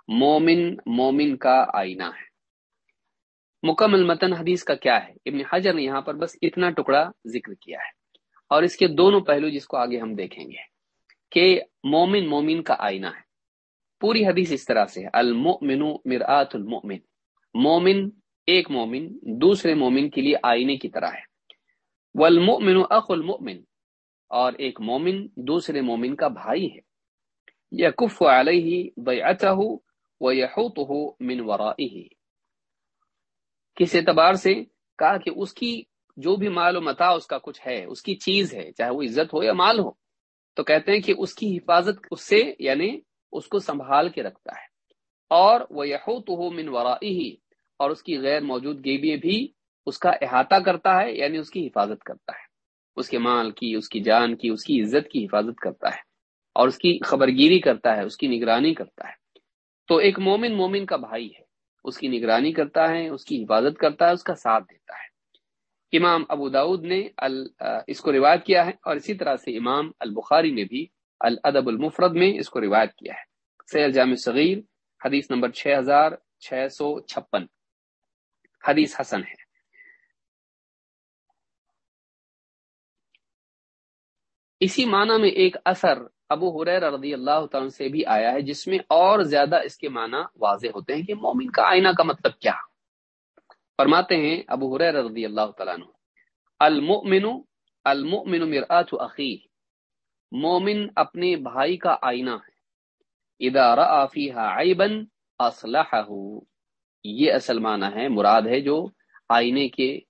مومن مومن کا آئینہ ہے۔ مکمل متن حدیث کا کیا ہے؟ ابن حجر نے یہاں پر بس اتنا ٹکڑا ذکر کیا ہے۔ اور اس کے دونوں پہلو جس کو آگے ہم دیکھیں گے کہ مومن مومن کا آئینہ ہے۔ پوری حدیث اس طرح سے المؤمن مرآت المؤمن۔ مومن ایک مومن، دوسرے مومن کے لیے آئینے کی طرح ہے۔ والمؤمن اخ المؤمن۔ اور ایک مومن دوسرے مومن کا بھائی ہے۔ یکف علیہ بیعتہ ویحوطہ من ورائہ۔ کس اعتبار سے؟ کہا کہ اس کی جو بھی مال و متا اس کا کچھ ہے، اس کی چیز ہے، چاہے وہ عزت ہو یا مال ہو۔ تو کہتے ہیں کہ اس کی حفاظت اس سے یعنی اس کو سنبھال کے رکھتا ہے۔ اور وہ یحوطہ من ورائہ اور اس کی غیر موجودگی میں بھی اس کا احاطہ کرتا ہے یعنی اس کی حفاظت کرتا ہے۔ اس کے مال کی، اس کی جان کی، اس کی عزت کی حفاظت کرتا ہے۔ اور اس کی خبرگیری کرتا ہے، اس کی نگرانی کرتا ہے۔ تو ایک مومن مومن کا بھائی ہے، اس کی نگرانی کرتا ہے، اس کی حفاظت کرتا ہے، اس کا ساتھ دیتا ہے۔ امام ابو داود نے اس کو روایت کیا ہے، اور اسی طرح سے امام البخاری نے بھی الادب المفرد میں اس کو روایت کیا ہے۔ سیر جامع صغیر، حدیث نمبر چھ ہزار چھ سو چھپن۔ حدیث حسن ہے۔ اسی معنی میں ایک اثر ابو حریر رضی اللہ تعالیٰ سے بھی آیا ہے، جس میں اور زیادہ اس کے معنی واضح ہوتے ہیں کہ مومن کا آئینہ کا مطلب کیا۔ فرماتے ہیں ابو حریر رضی اللہ تعالیٰ المؤمن المؤمن مرآت اخی مومن اپنے بھائی کا آئینہ ہے۔ اذا رأى فيها عیبا اصلحه یہ اصل معنی ہے، مراد ہے جو آئینے کے،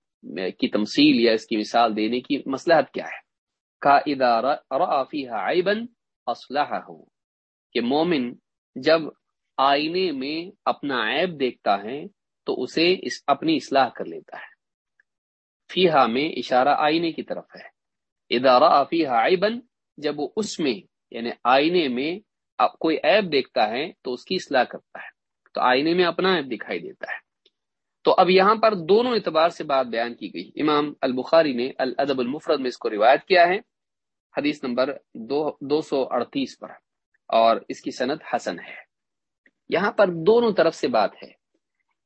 کی تمثیل یا اس کی مثال دینے کی مصلحت کیا ہے۔ کا ادارہ عیبن اسلحہ ہو کہ مومن جب آئینے میں اپنا عیب دیکھتا ہے، تو اسے اس، اپنی اصلاح کر لیتا ہے۔ فیحا میں اشارہ آئینے کی طرف ہے۔ ادارہ فیحا عیبن جب وہ اس میں یعنی آئینے میں کوئی عیب دیکھتا ہے تو اس کی اصلاح کرتا ہے۔ تو آئینے میں اپنا عیب دکھائی دیتا ہے۔ تو اب یہاں پر دونوں اعتبار سے بات بیان کی گئی۔ امام البخاری نے الادب المفرد میں اس کو روایت کیا ہے۔ حدیث نمبر دو دو سو اڑتیس پر۔ اور اس کی صنعت حسن ہے۔ یہاں پر دونوں طرف سے بات ہے۔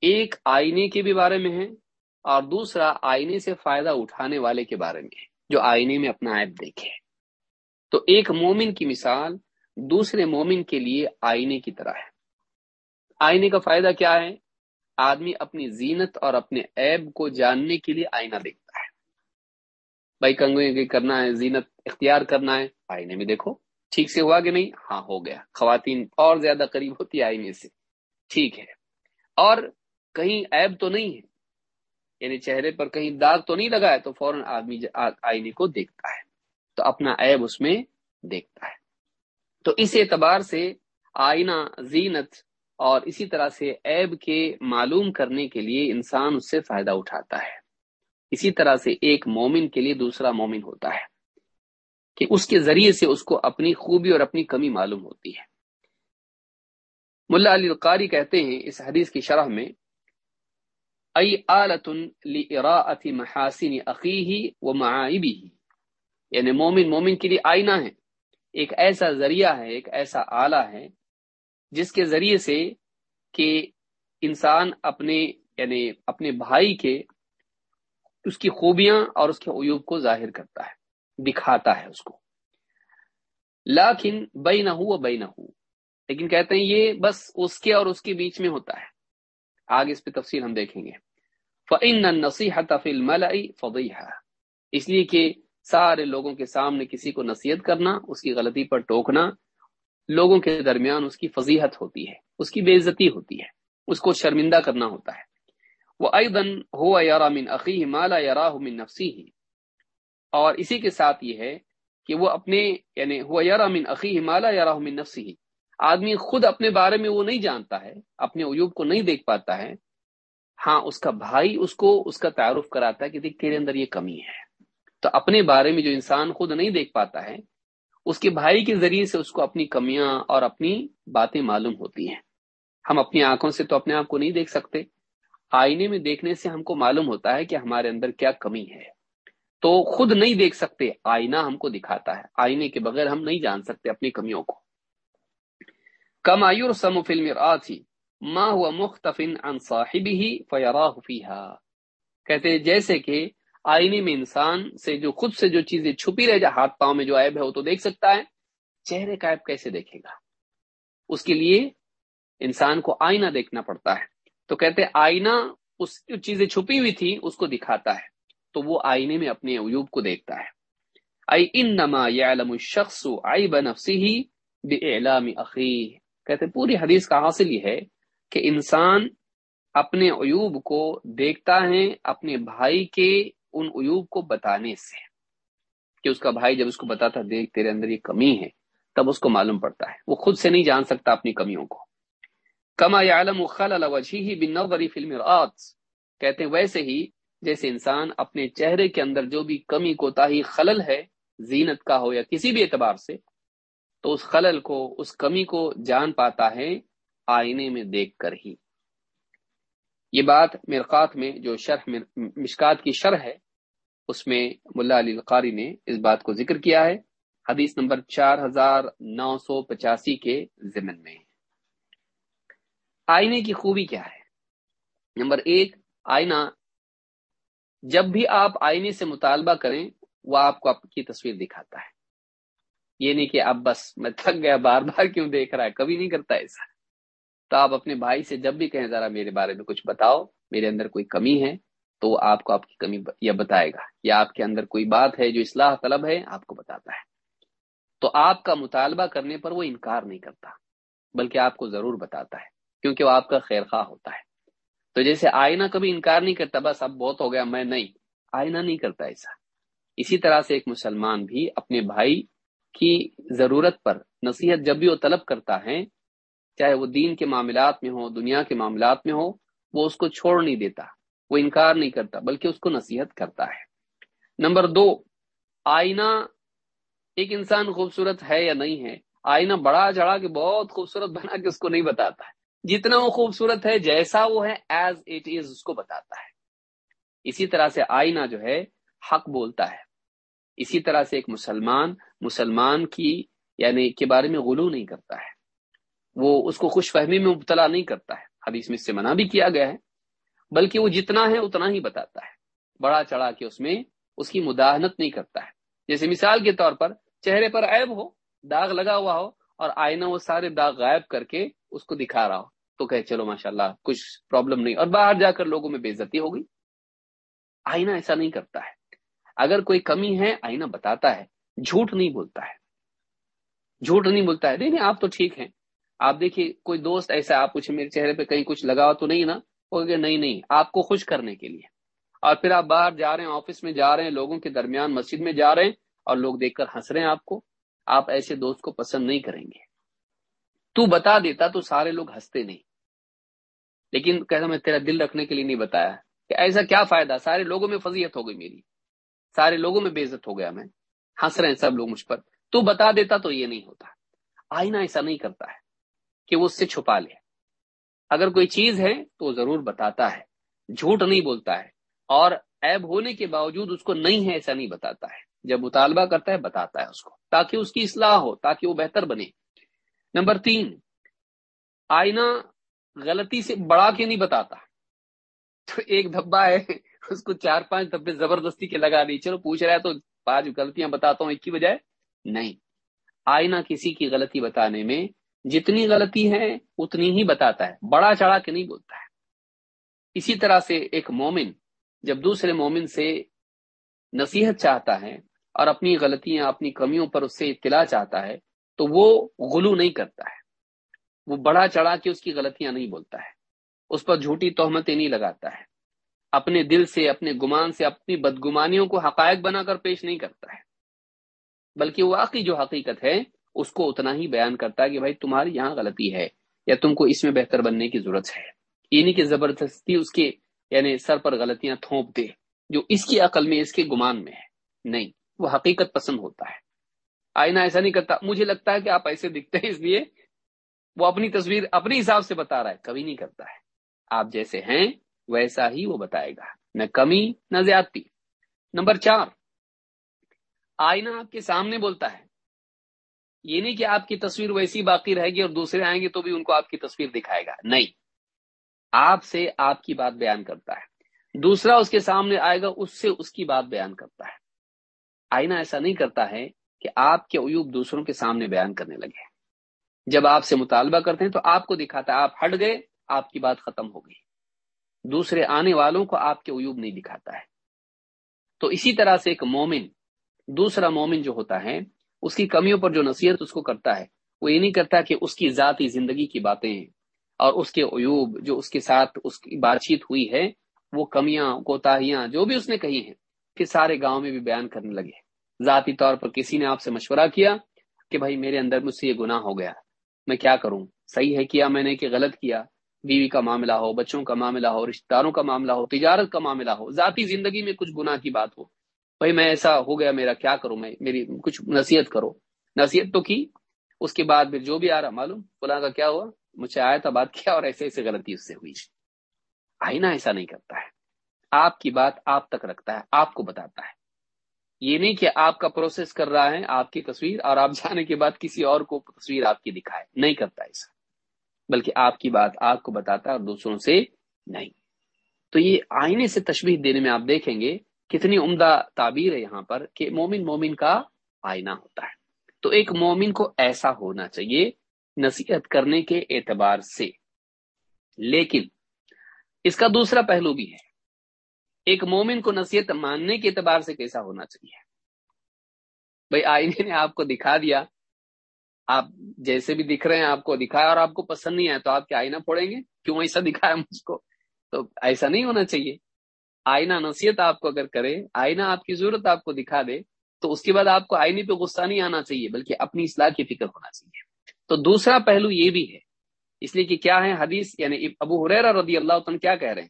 ایک آئینے کے بھی بارے میں ہے اور دوسرا آئینے سے فائدہ اٹھانے والے کے بارے میں ہے، جو آئینے میں اپنا عیب دیکھے۔ تو ایک مومن کی مثال دوسرے مومن کے لیے آئینے کی طرح ہے۔ آئینے کا فائدہ کیا ہے؟ آدمی اپنی زینت اور اپنے عیب کو جاننے کے لیے آئینہ دیکھتا ہے۔ بھائی کنگویں کرنا ہے، زینت اختیار کرنا ہے، آئینے میں دیکھو۔ ٹھیک سے ہوا کہ نہیں؟ ہاں ہو گیا۔ خواتین اور زیادہ قریب ہوتی ہے آئینے سے۔ ٹھیک ہے۔ اور کہیں عیب تو نہیں ہے یعنی چہرے پر کہیں داغ تو نہیں لگا ہے، تو فوراً آدمی آئینے کو دیکھتا ہے۔ تو اپنا عیب اس میں دیکھتا ہے۔ تو اس اعتبار سے آئینہ زینت اور اسی طرح سے عیب کے معلوم کرنے کے لیے انسان اس سے فائدہ اٹھاتا ہے۔ اسی طرح سے ایک مومن کے لیے دوسرا مومن ہوتا ہے کہ اس کے ذریعے سے اس کو اپنی خوبی اور اپنی کمی معلوم ہوتی ہے۔ ملا علی القاری کہتے ہیں اس حدیث کی شرح میں ای آلت محاسن عقی و معائبی یعنی مومن مومن کے لیے آئینہ ہے۔ ایک ایسا ذریعہ ہے، ایک ایسا آلہ ہے، جس کے ذریعے سے کہ انسان اپنے یعنی اپنے بھائی کے اس کی خوبیاں اور اس کے عیوب کو ظاہر کرتا ہے، دکھاتا ہے اس کو۔ لاکن بئی نہ ہو بئی نہ ہو لیکن کہتے ہیں یہ بس اس کے اور اس کے بیچ میں ہوتا ہے۔ آگے اس پہ تفصیل ہم دیکھیں گے۔ فعن نصیحت فضیحہ اس لیے کہ سارے لوگوں کے سامنے کسی کو نصیحت کرنا، اس کی غلطی پر ٹوکنا، لوگوں کے درمیان اس کی فضیحت ہوتی ہے، اس کی بے عزتی ہوتی ہے، اس کو شرمندہ کرنا ہوتا ہے۔ وہ ایدن ہو یارا من عقی مالا یارا من نفسی ہی اور اسی کے ساتھ یہ ہے کہ وہ اپنے یعنی ہوا یارا من عقی مالا یارا من نفسی ہی آدمی خود اپنے بارے میں وہ نہیں جانتا ہے، اپنے عیوب کو نہیں دیکھ پاتا ہے۔ ہاں اس کا بھائی اس کو، اس کا تعارف کراتا ہے کہ دیکھ تیرے اندر یہ کمی ہے۔ تو اپنے بارے میں جو انسان خود نہیں دیکھ پاتا ہے، اس کے بھائی کے ذریعے سے اس کو اپنی کمیاں اور اپنی باتیں معلوم ہوتی ہیں۔ ہم اپنی آنکھوں سے تو اپنے آپ کو نہیں دیکھ سکتے، آئینے میں دیکھنے سے ہم کو معلوم ہوتا ہے کہ ہمارے اندر کیا کمی ہے۔ تو خود نہیں دیکھ سکتے، آئینہ ہم کو دکھاتا ہے۔ آئینے کے بغیر ہم نہیں جان سکتے اپنی کمیوں کو۔ کم آیور سم فلم آتی ماں ہوا مختفن ان صاحب ہی فیارا کہتے جیسے کہ آئینے میں انسان سے جو خود سے جو چیزیں چھپی رہ جائے، ہاتھ پاؤں میں جو عیب ہے وہ تو دیکھ سکتا ہے، چہرے کا عیب کیسے دیکھے گا؟ اس کے لیے انسان کو آئینہ دیکھنا پڑتا ہے۔ تو کہتے ہیں آئینہ اس جو چیزیں چھپی ہوئی تھی اس کو دکھاتا ہے۔ تو وہ آئینے میں اپنے عیوب کو دیکھتا ہے۔ ائی ان نما یا شخص آئی بنفسی ہی بے اعلام پوری حدیث کا حاصل یہ ہے کہ انسان اپنے عیوب کو دیکھتا ہے، اپنے بھائی کے ان عیوب کو بتانے سے کہ اس کا بھائی جب اس کو بتاتا دیکھ تیرے اندر یہ کمی ہے، تب اس کو معلوم پڑتا ہے۔ وہ خود سے نہیں جان سکتا اپنی کمیوں کو۔ کما عالم خل بن نوری فلم کہتے ہیں، ویسے ہی جیسے انسان اپنے چہرے کے اندر جو بھی کمی کوتا ہی خلل ہے، زینت کا ہو یا کسی بھی اعتبار سے، تو اس خلل کو، اس کمی کو جان پاتا ہے آئینے میں دیکھ کر ہی۔ یہ بات مرقات میں جو شرح، مشکات کی شرح ہے اس میں ملا علی القاری نے اس بات کو ذکر کیا ہے۔ حدیث نمبر چار ہزار نو سو پچاسی کے ضمن میں۔ آئینے کی خوبی کیا ہے؟ نمبر ایک، آئینہ۔ جب بھی آپ آئینے سے مطالبہ کریں، وہ آپ کو آپ کی تصویر دکھاتا ہے۔ یہ نہیں کہ اب بس میں تھک گیا، بار بار کیوں دیکھ رہا ہے؟ کبھی نہیں کرتا ایسا۔ تو آپ اپنے بھائی سے جب بھی کہیں، ذرا میرے بارے میں کچھ بتاؤ، میرے اندر کوئی کمی ہے؟ تو وہ آپ کو آپ کی کمی یا بتائے گا یا آپ کے اندر کوئی بات ہے جو اصلاح طلب ہے، آپ کو بتاتا ہے۔ تو آپ کا مطالبہ کرنے پر وہ انکار نہیں کرتا، بلکہ آپ کو ضرور بتاتا ہے، کیونکہ وہ آپ کا خیر خواہ ہوتا ہے۔ تو جیسے آئینہ کبھی انکار نہیں کرتا، بس اب بہت ہو گیا، میں نہیں۔ آئینہ نہیں کرتا ایسا۔ اسی طرح سے ایک مسلمان بھی اپنے بھائی کی ضرورت پر نصیحت جب بھی وہ طلب کرتا ہے، چاہے وہ دین کے معاملات میں ہو، دنیا کے معاملات میں ہو، وہ اس کو چھوڑ نہیں دیتا۔ وہ انکار نہیں کرتا، بلکہ اس کو نصیحت کرتا ہے۔ نمبر دو، آئینہ ایک انسان خوبصورت ہے یا نہیں ہے؟ آئینہ بڑا چڑھا کے بہت خوبصورت بنا کے اس کو نہیں بتاتا ہے۔ جتنا وہ خوبصورت ہے، جیسا وہ ہے ایز اٹ از اس کو بتاتا ہے۔ اسی طرح سے آئینہ جو ہے، حق بولتا ہے۔ اسی طرح سے ایک مسلمان مسلمان کی یعنی کے بارے میں غلو نہیں کرتا ہے۔ وہ اس کو خوش فہمی میں مبتلا نہیں کرتا ہے۔ حدیث میں اس سے منع بھی کیا گیا ہے۔ بلکہ وہ جتنا ہے اتنا ہی بتاتا ہے۔ بڑا چڑھا کے اس میں اس کی مداحنت نہیں کرتا ہے۔ جیسے مثال کے طور پر چہرے پر عیب ہو، داغ لگا ہوا ہو اور آئینہ وہ سارے داغ غائب کر کے اس کو دکھا رہا ہو تو کہ چلو ماشاء اللہ کچھ پرابلم نہیں۔ اور باہر جا کر لوگوں میں بےزتی ہوگی۔ آئینہ ایسا نہیں کرتا ہے۔ اگر کوئی کمی ہے، آئینہ بتاتا ہے۔ جھوٹ نہیں بولتا ہے۔ جھوٹ نہیں بولتا ہے۔ نہیں نہیں، آپ تو ٹھیک ہیں۔ آپ دیکھیے، کوئی دوست ایسا آپ پوچھے میرے چہرے پہ کہیں کچھ لگا تو نہیں نا؟ کہ نہیں نہیں، آپ کو خوش کرنے کے لیے۔ اور پھر آپ باہر جا رہے ہیں، آفس میں جا رہے ہیں، لوگوں کے درمیان مسجد میں جا رہے ہیں اور لوگ دیکھ کر ہنس رہے ہیں آپ کو۔ آپ ایسے دوست کو پسند نہیں کریں گے۔ تو بتا دیتا تو سارے لوگ ہنستے نہیں۔ لیکن کہتا میں تیرا دل رکھنے کے لیے نہیں بتایا کہ ایسا کیا فائدہ؟ سارے لوگوں میں فضیت ہو گئی میری۔ سارے لوگوں میں بے عزت ہو گیا میں۔ ہنس رہے ہیں سب لوگ مجھ پر۔ تو بتا دیتا تو یہ نہیں ہوتا۔ آئینہ ایسا نہیں کرتا ہے کہ وہ اس سے چھپا لے۔ اگر کوئی چیز ہے تو ضرور بتاتا ہے، جھوٹ نہیں بولتا ہے، اور عیب ہونے کے باوجود اس کو نہیں ہے ایسا نہیں بتاتا ہے۔ جب مطالبہ کرتا ہے، بتاتا ہے اس کو، تاکہ اس کی اصلاح ہو، تاکہ وہ بہتر بنے۔ نمبر تین، آئینہ غلطی سے بڑا کے نہیں بتاتا۔ تو ایک دھبا ہے، اس کو چار پانچ دھبے زبردستی کے لگا دی۔ چلو، پوچھ رہا ہے تو پانچ غلطیاں بتاتا ہوں، ایک کی بجائے نہیں۔ آئینہ کسی کی غلطی بتانے میں جتنی غلطی ہے، اتنی ہی بتاتا ہے۔ بڑا چڑھا کے نہیں بولتا ہے۔ اسی طرح سے ایک مومن، جب دوسرے مومن سے نصیحت چاہتا ہے اور اپنی غلطیاں، اپنی کمیوں پر اس سے اطلاع چاہتا ہے، تو وہ غلو نہیں کرتا ہے۔ وہ بڑا چڑھا کے اس کی غلطیاں نہیں بولتا ہے۔ اس پر جھوٹی تہمتیں نہیں لگاتا ہے۔ اپنے دل سے، اپنے گمان سے، اپنی بدگمانیوں کو حقائق بنا کر پیش نہیں کرتا ہے۔ بلکہ واقعی جو حقیقت ہے اس کو اتنا ہی بیان کرتا ہے کہ بھائی تمہاری یہاں غلطی ہے یا تم کو اس میں بہتر بننے کی ضرورت ہے۔ یہ نہیں کہ زبردستی اس کے یعنی سر پر غلطیاں تھونپ دے جو اس کی عقل میں، اس کے گمان میں ہے۔ نہیں، وہ حقیقت پسند ہوتا ہے۔ آئینہ ایسا نہیں کرتا۔ مجھے لگتا ہے کہ آپ ایسے دکھتے ہیں، اس لیے وہ اپنی تصویر اپنے حساب سے بتا رہا ہے۔ کبھی نہیں کرتا ہے۔ آپ جیسے ہیں، ویسا ہی وہ بتائے گا۔ نہ کمی، نہ زیادتی۔ نمبر چار، آئینہ آپ کے سامنے بولتا ہے۔ یہ نہیں کہ آپ کی تصویر ویسی باقی رہے گی اور دوسرے آئیں گے تو بھی ان کو آپ کی تصویر دکھائے گا۔ نہیں۔ آپ سے آپ کی بات بیان کرتا ہے۔ دوسرا اس کے سامنے آئے گا، اس سے اس کی بات بیان کرتا ہے۔ آئینہ ایسا نہیں کرتا ہے کہ آپ کے عیوب دوسروں کے سامنے بیان کرنے لگے۔ جب آپ سے مطالبہ کرتے ہیں تو آپ کو دکھاتا ہے، آپ ہٹ گئے، آپ کی بات ختم ہو گئی۔ دوسرے آنے والوں کو آپ کے عیوب نہیں دکھاتا ہے۔ تو اسی طرح سے ایک مومن، دوسرا مومن جو ہوتا ہے اس کی کمیوں پر جو نصیحت اس کو کرتا ہے، وہ یہ نہیں کرتا کہ اس کی ذاتی زندگی کی باتیں اور اس کے عیوب جو اس کے ساتھ اس کی بات چیت ہوئی ہے، وہ کمیاں، کوتاہیاں جو بھی اس نے کہی ہیں پھر سارے گاؤں میں بھی بیان کرنے لگے۔ ذاتی طور پر کسی نے آپ سے مشورہ کیا کہ بھائی میرے اندر مجھ سے یہ گناہ ہو گیا، میں کیا کروں؟ صحیح ہے کیا میں نے کہ غلط کیا؟ بیوی کا معاملہ ہو، بچوں کا معاملہ ہو، رشتہ داروں کا معاملہ ہو، تجارت کا معاملہ ہو، ذاتی زندگی میں کچھ گناہ کی بات ہو۔ بھائی میں ایسا ہو گیا، میرا کیا کروں؟ میں، میری کچھ نصیحت کرو۔ نصیحت تو کی، اس کے بعد پھر جو بھی آ رہا، معلوم؟ فلاں کا کیا ہوا؟ مجھے آیا تھا بات کیا اور ایسے ایسے غلطی اس سے ہوئی۔ آئینہ ایسا نہیں کرتا ہے۔ آپ کی بات آپ تک رکھتا ہے، آپ کو بتاتا ہے۔ یہ نہیں کہ آپ کا پروسیس کر رہا ہے، آپ کی تصویر اور آپ جانے کے بعد کسی اور کو تصویر آپ کی دکھائے۔ نہیں کرتا ایسا۔ بلکہ آپ کی بات آپ کو بتاتا ہے اور دوسروں سے نہیں۔ تو یہ آئینے سے تشبیح دینے میں آپ دیکھیں گے کتنی عمدہ تعبیر ہے یہاں پر کہ مومن مومن کا آئینہ ہوتا ہے۔ تو ایک مومن کو ایسا ہونا چاہیے نصیحت کرنے کے اعتبار سے۔ لیکن اس کا دوسرا پہلو بھی ہے۔ ایک مومن کو نصیحت ماننے کے اعتبار سے کیسا ہونا چاہیے؟ بھائی، آئینے نے آپ کو دکھا دیا۔ آپ جیسے بھی دکھ رہے ہیں، آپ کو دکھایا اور آپ کو پسند نہیں آیا تو آپ کیا آئینہ پڑیں گے۔ کیوں ایسا دکھایا مجھ کو؟ تو ایسا نہیں ہونا چاہیے۔ آئینہ نصیحت آپ کو اگر کرے، آئینہ آپ کی ضرورت آپ کو دکھا دے، تو اس کے بعد آپ کو آئینے پہ غصہ نہیں آنا چاہیے، بلکہ اپنی اصلاح کی فکر ہونا چاہیے۔ تو دوسرا پہلو یہ بھی ہے، اس لیے کہ کیا ہے حدیث یعنی ابو حریرہ رضی اللہ عنہ کیا کہہ رہے ہیں؟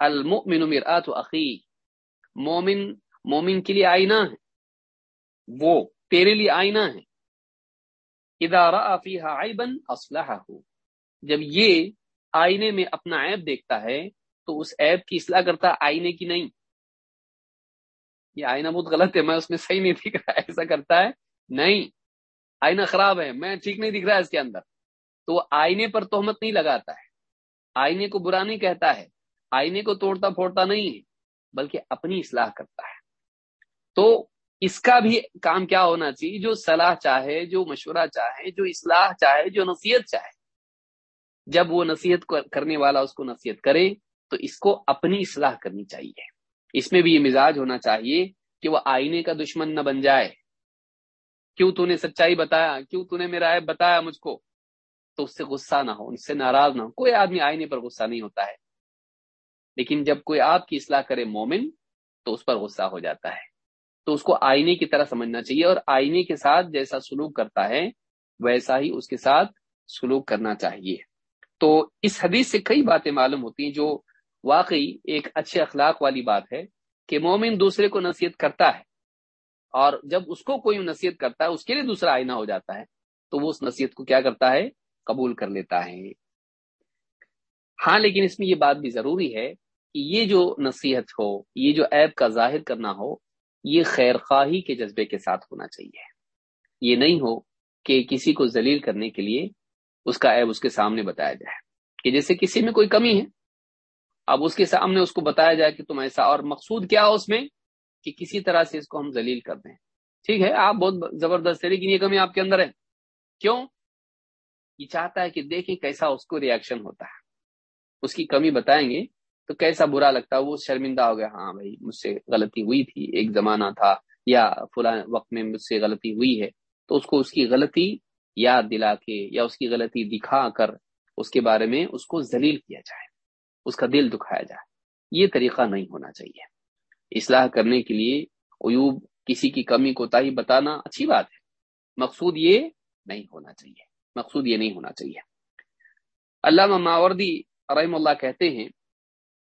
المؤمن مرآت اخی، مومن مومن کے لیے آئینہ ہے، وہ تیرے لیے آئینہ ہے۔ ادارہ فیہا عیبا اصلحہ جب یہ آئینے میں اپنا عیب دیکھتا ہے تو اس عیب کی اصلاح کرتا آئینے کی نہیں۔ یہ آئینہ بہت غلط ہے، میں اس میں صحیح نہیں دکھ رہا، ایسا کرتا ہے۔ نہیں، آئینہ خراب ہے، میں ٹھیک نہیں دکھ رہا اس کے اندر۔ تو وہ آئینے پر تہمت نہیں لگاتا ہے۔ آئینے کو برا نہیں کہتا ہے۔ آئینے کو توڑتا پھوڑتا نہیں ہے، بلکہ اپنی اصلاح کرتا ہے۔ تو اس کا بھی کام کیا ہونا چاہیے، جو صلاح چاہے، جو مشورہ چاہے، جو اصلاح چاہے، جو نصیحت چاہے۔ جب وہ نصیحت کرنے والا اس کو نصیحت کرے تو اس کو اپنی اصلاح کرنی چاہیے۔ اس میں بھی یہ مزاج ہونا چاہیے کہ وہ آئینے کا دشمن نہ بن جائے۔ کیوں تو نے سچائی بتایا؟ کیوں تو نے میرا عیب بتایا مجھ کو؟ تو اس سے غصہ نہ ہو، اس سے ناراض نہ ہو۔ کوئی آدمی آئینے پر غصہ نہیں ہوتا ہے۔ لیکن جب کوئی آپ کی اصلاح کرے مومن، تو اس پر غصہ ہو جاتا ہے۔ تو اس کو آئینے کی طرح سمجھنا چاہیے اور آئینے کے ساتھ جیسا سلوک کرتا ہے، ویسا ہی اس کے ساتھ سلوک کرنا چاہیے۔ تو اس حدیث سے کئی باتیں معلوم ہوتی ہیں جو واقعی ایک اچھے اخلاق والی بات ہے کہ مومن دوسرے کو نصیحت کرتا ہے اور جب اس کو کوئی نصیحت کرتا ہے، اس کے لیے دوسرا آئینہ ہو جاتا ہے، تو وہ اس نصیحت کو کیا کرتا ہے؟ قبول کر لیتا ہے۔ ہاں لیکن اس میں یہ بات بھی ضروری ہے کہ یہ جو نصیحت ہو، یہ جو عیب کا ظاہر کرنا ہو، یہ خیر خواہی کے جذبے کے ساتھ ہونا چاہیے۔ یہ نہیں ہو کہ کسی کو ذلیل کرنے کے لیے اس کا عیب اس کے سامنے بتایا جائے، کہ جیسے کسی میں کوئی کمی ہے اب اس کے سامنے اس کو بتایا جائے کہ تم ایسا، اور مقصود کیا ہو اس میں؟ کہ کسی طرح سے اس کو ہم ذلیل کر دیں۔ ٹھیک ہے، آپ بہت زبردست ہے لیکن یہ کمی آپ کے اندر ہے۔ کیوں؟ یہ چاہتا ہے کہ دیکھیں کیسا اس کو ریئیکشن ہوتا ہے۔ اس کی کمی بتائیں گے تو کیسا برا لگتا ہے۔ وہ شرمندہ ہو گیا ہاں بھائی، مجھ سے غلطی ہوئی تھی، ایک زمانہ تھا، یا فلاں وقت میں مجھ سے غلطی ہوئی ہے۔ تو اس کو اس کی غلطی یاد دلا کے، یا اس کی غلطی دکھا کر اس کے بارے میں اس کو ذلیل کیا جائے۔ اس کا دل دکھایا جائے۔ یہ طریقہ نہیں ہونا چاہیے۔ اصلاح کرنے کے لیے عیوب کسی کی کمی کو تاہی بتانا اچھی بات ہے۔ مقصود یہ نہیں ہونا چاہیے۔ مقصود یہ نہیں ہونا چاہیے۔ علامہ ماوردی رحم اللہ کہتے ہیں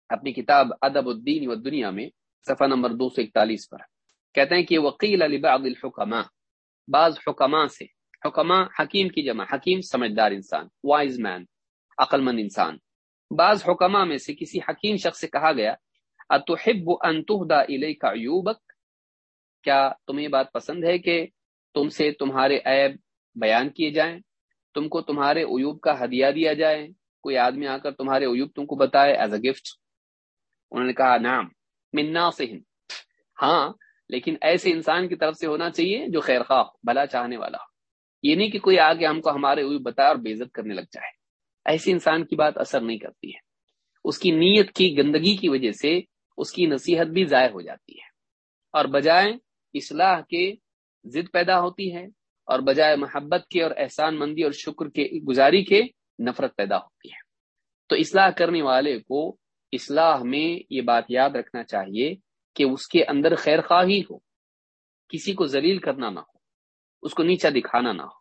اپنی کتاب ادب الدین و دنیا میں، صفحہ نمبر دو سو اکتالیس پر، کہتے ہیں کہ وکیل علی بعض الحکماء، بعض حکماء سے، حکماء حکیم کی جمع، حکیم سمجھدار انسان وائز مین عقل مند انسان۔ بعض حکماء میں سے کسی حکیم شخص سے کہا گیا، اتحب ان تهدى اليك عيوبك کیا تمہیں بات پسند ہے کہ تم سے تمہارے عیب بیان کیے جائیں؟ تم کو تمہارے عیوب کا ہدیہ دیا جائے؟ کوئی آدمی آ کر تمہارے عیوب تم کو بتائے ایز اے گفٹ انہوں نے کہا نام منا سے ہاں لیکن ایسے انسان کی طرف سے ہونا چاہیے جو خیر خواہ بھلا چاہنے والا ہو۔ یہ نہیں کہ کوئی آگے ہم کو ہمارے عیوب بتائے اور بے عزت کرنے لگ جائے۔ ایسے انسان کی بات اثر نہیں کرتی ہے۔ اس کی نیت کی گندگی کی وجہ سے اس کی نصیحت بھی ضائع ہو جاتی ہے۔ اور بجائے اصلاح کے ضد پیدا ہوتی ہے، اور بجائے محبت کے اور احسان مندی اور شکر کے گزاری کے نفرت پیدا ہوتی ہے۔ تو اصلاح کرنے والے کو اصلاح میں یہ بات یاد رکھنا چاہیے کہ اس کے اندر خیر خواہی ہو۔ کسی کو ذلیل کرنا نہ ہو، اس کو نیچا دکھانا نہ ہو،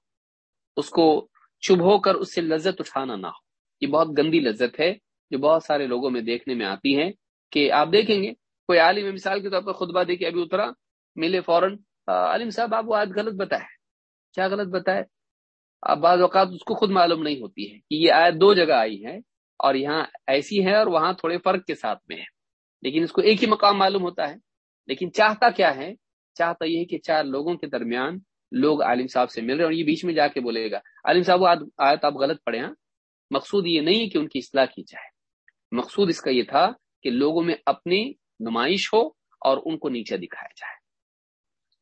اس کو چبھ ہو کر اس سے لذت اٹھانا نہ ہو۔ یہ بہت گندی لذت ہے جو بہت سارے لوگوں میں دیکھنے میں آتی ہے کہ آپ دیکھیں گے، کوئی عالم مثال کے طور پر خطبہ دے کے ابھی اترا، ملے فوراً عالم صاحب، آپ وہ آج غلط بتائے۔ کیا غلط بتائے؟ اب بعض اوقات اس کو خود معلوم نہیں ہوتی ہے کہ یہ آیت دو جگہ آئی ہے اور یہاں ایسی ہے اور وہاں تھوڑے فرق کے ساتھ میں ہے۔ لیکن اس کو ایک ہی مقام معلوم ہوتا ہے۔ لیکن چاہتا کیا ہے؟ چاہتا یہ ہے کہ چار لوگوں کے درمیان لوگ عالم صاحب سے مل رہے ہیں اور یہ بیچ میں جا کے بولے گا، عالم صاحب، وہ آیت آپ غلط پڑھے ہاں مقصود یہ نہیں ہے کہ ان کی اصلاح کی جائے۔ مقصود اس کا یہ تھا کہ لوگوں میں اپنی نمائش ہو اور ان کو نیچے دکھایا جائے۔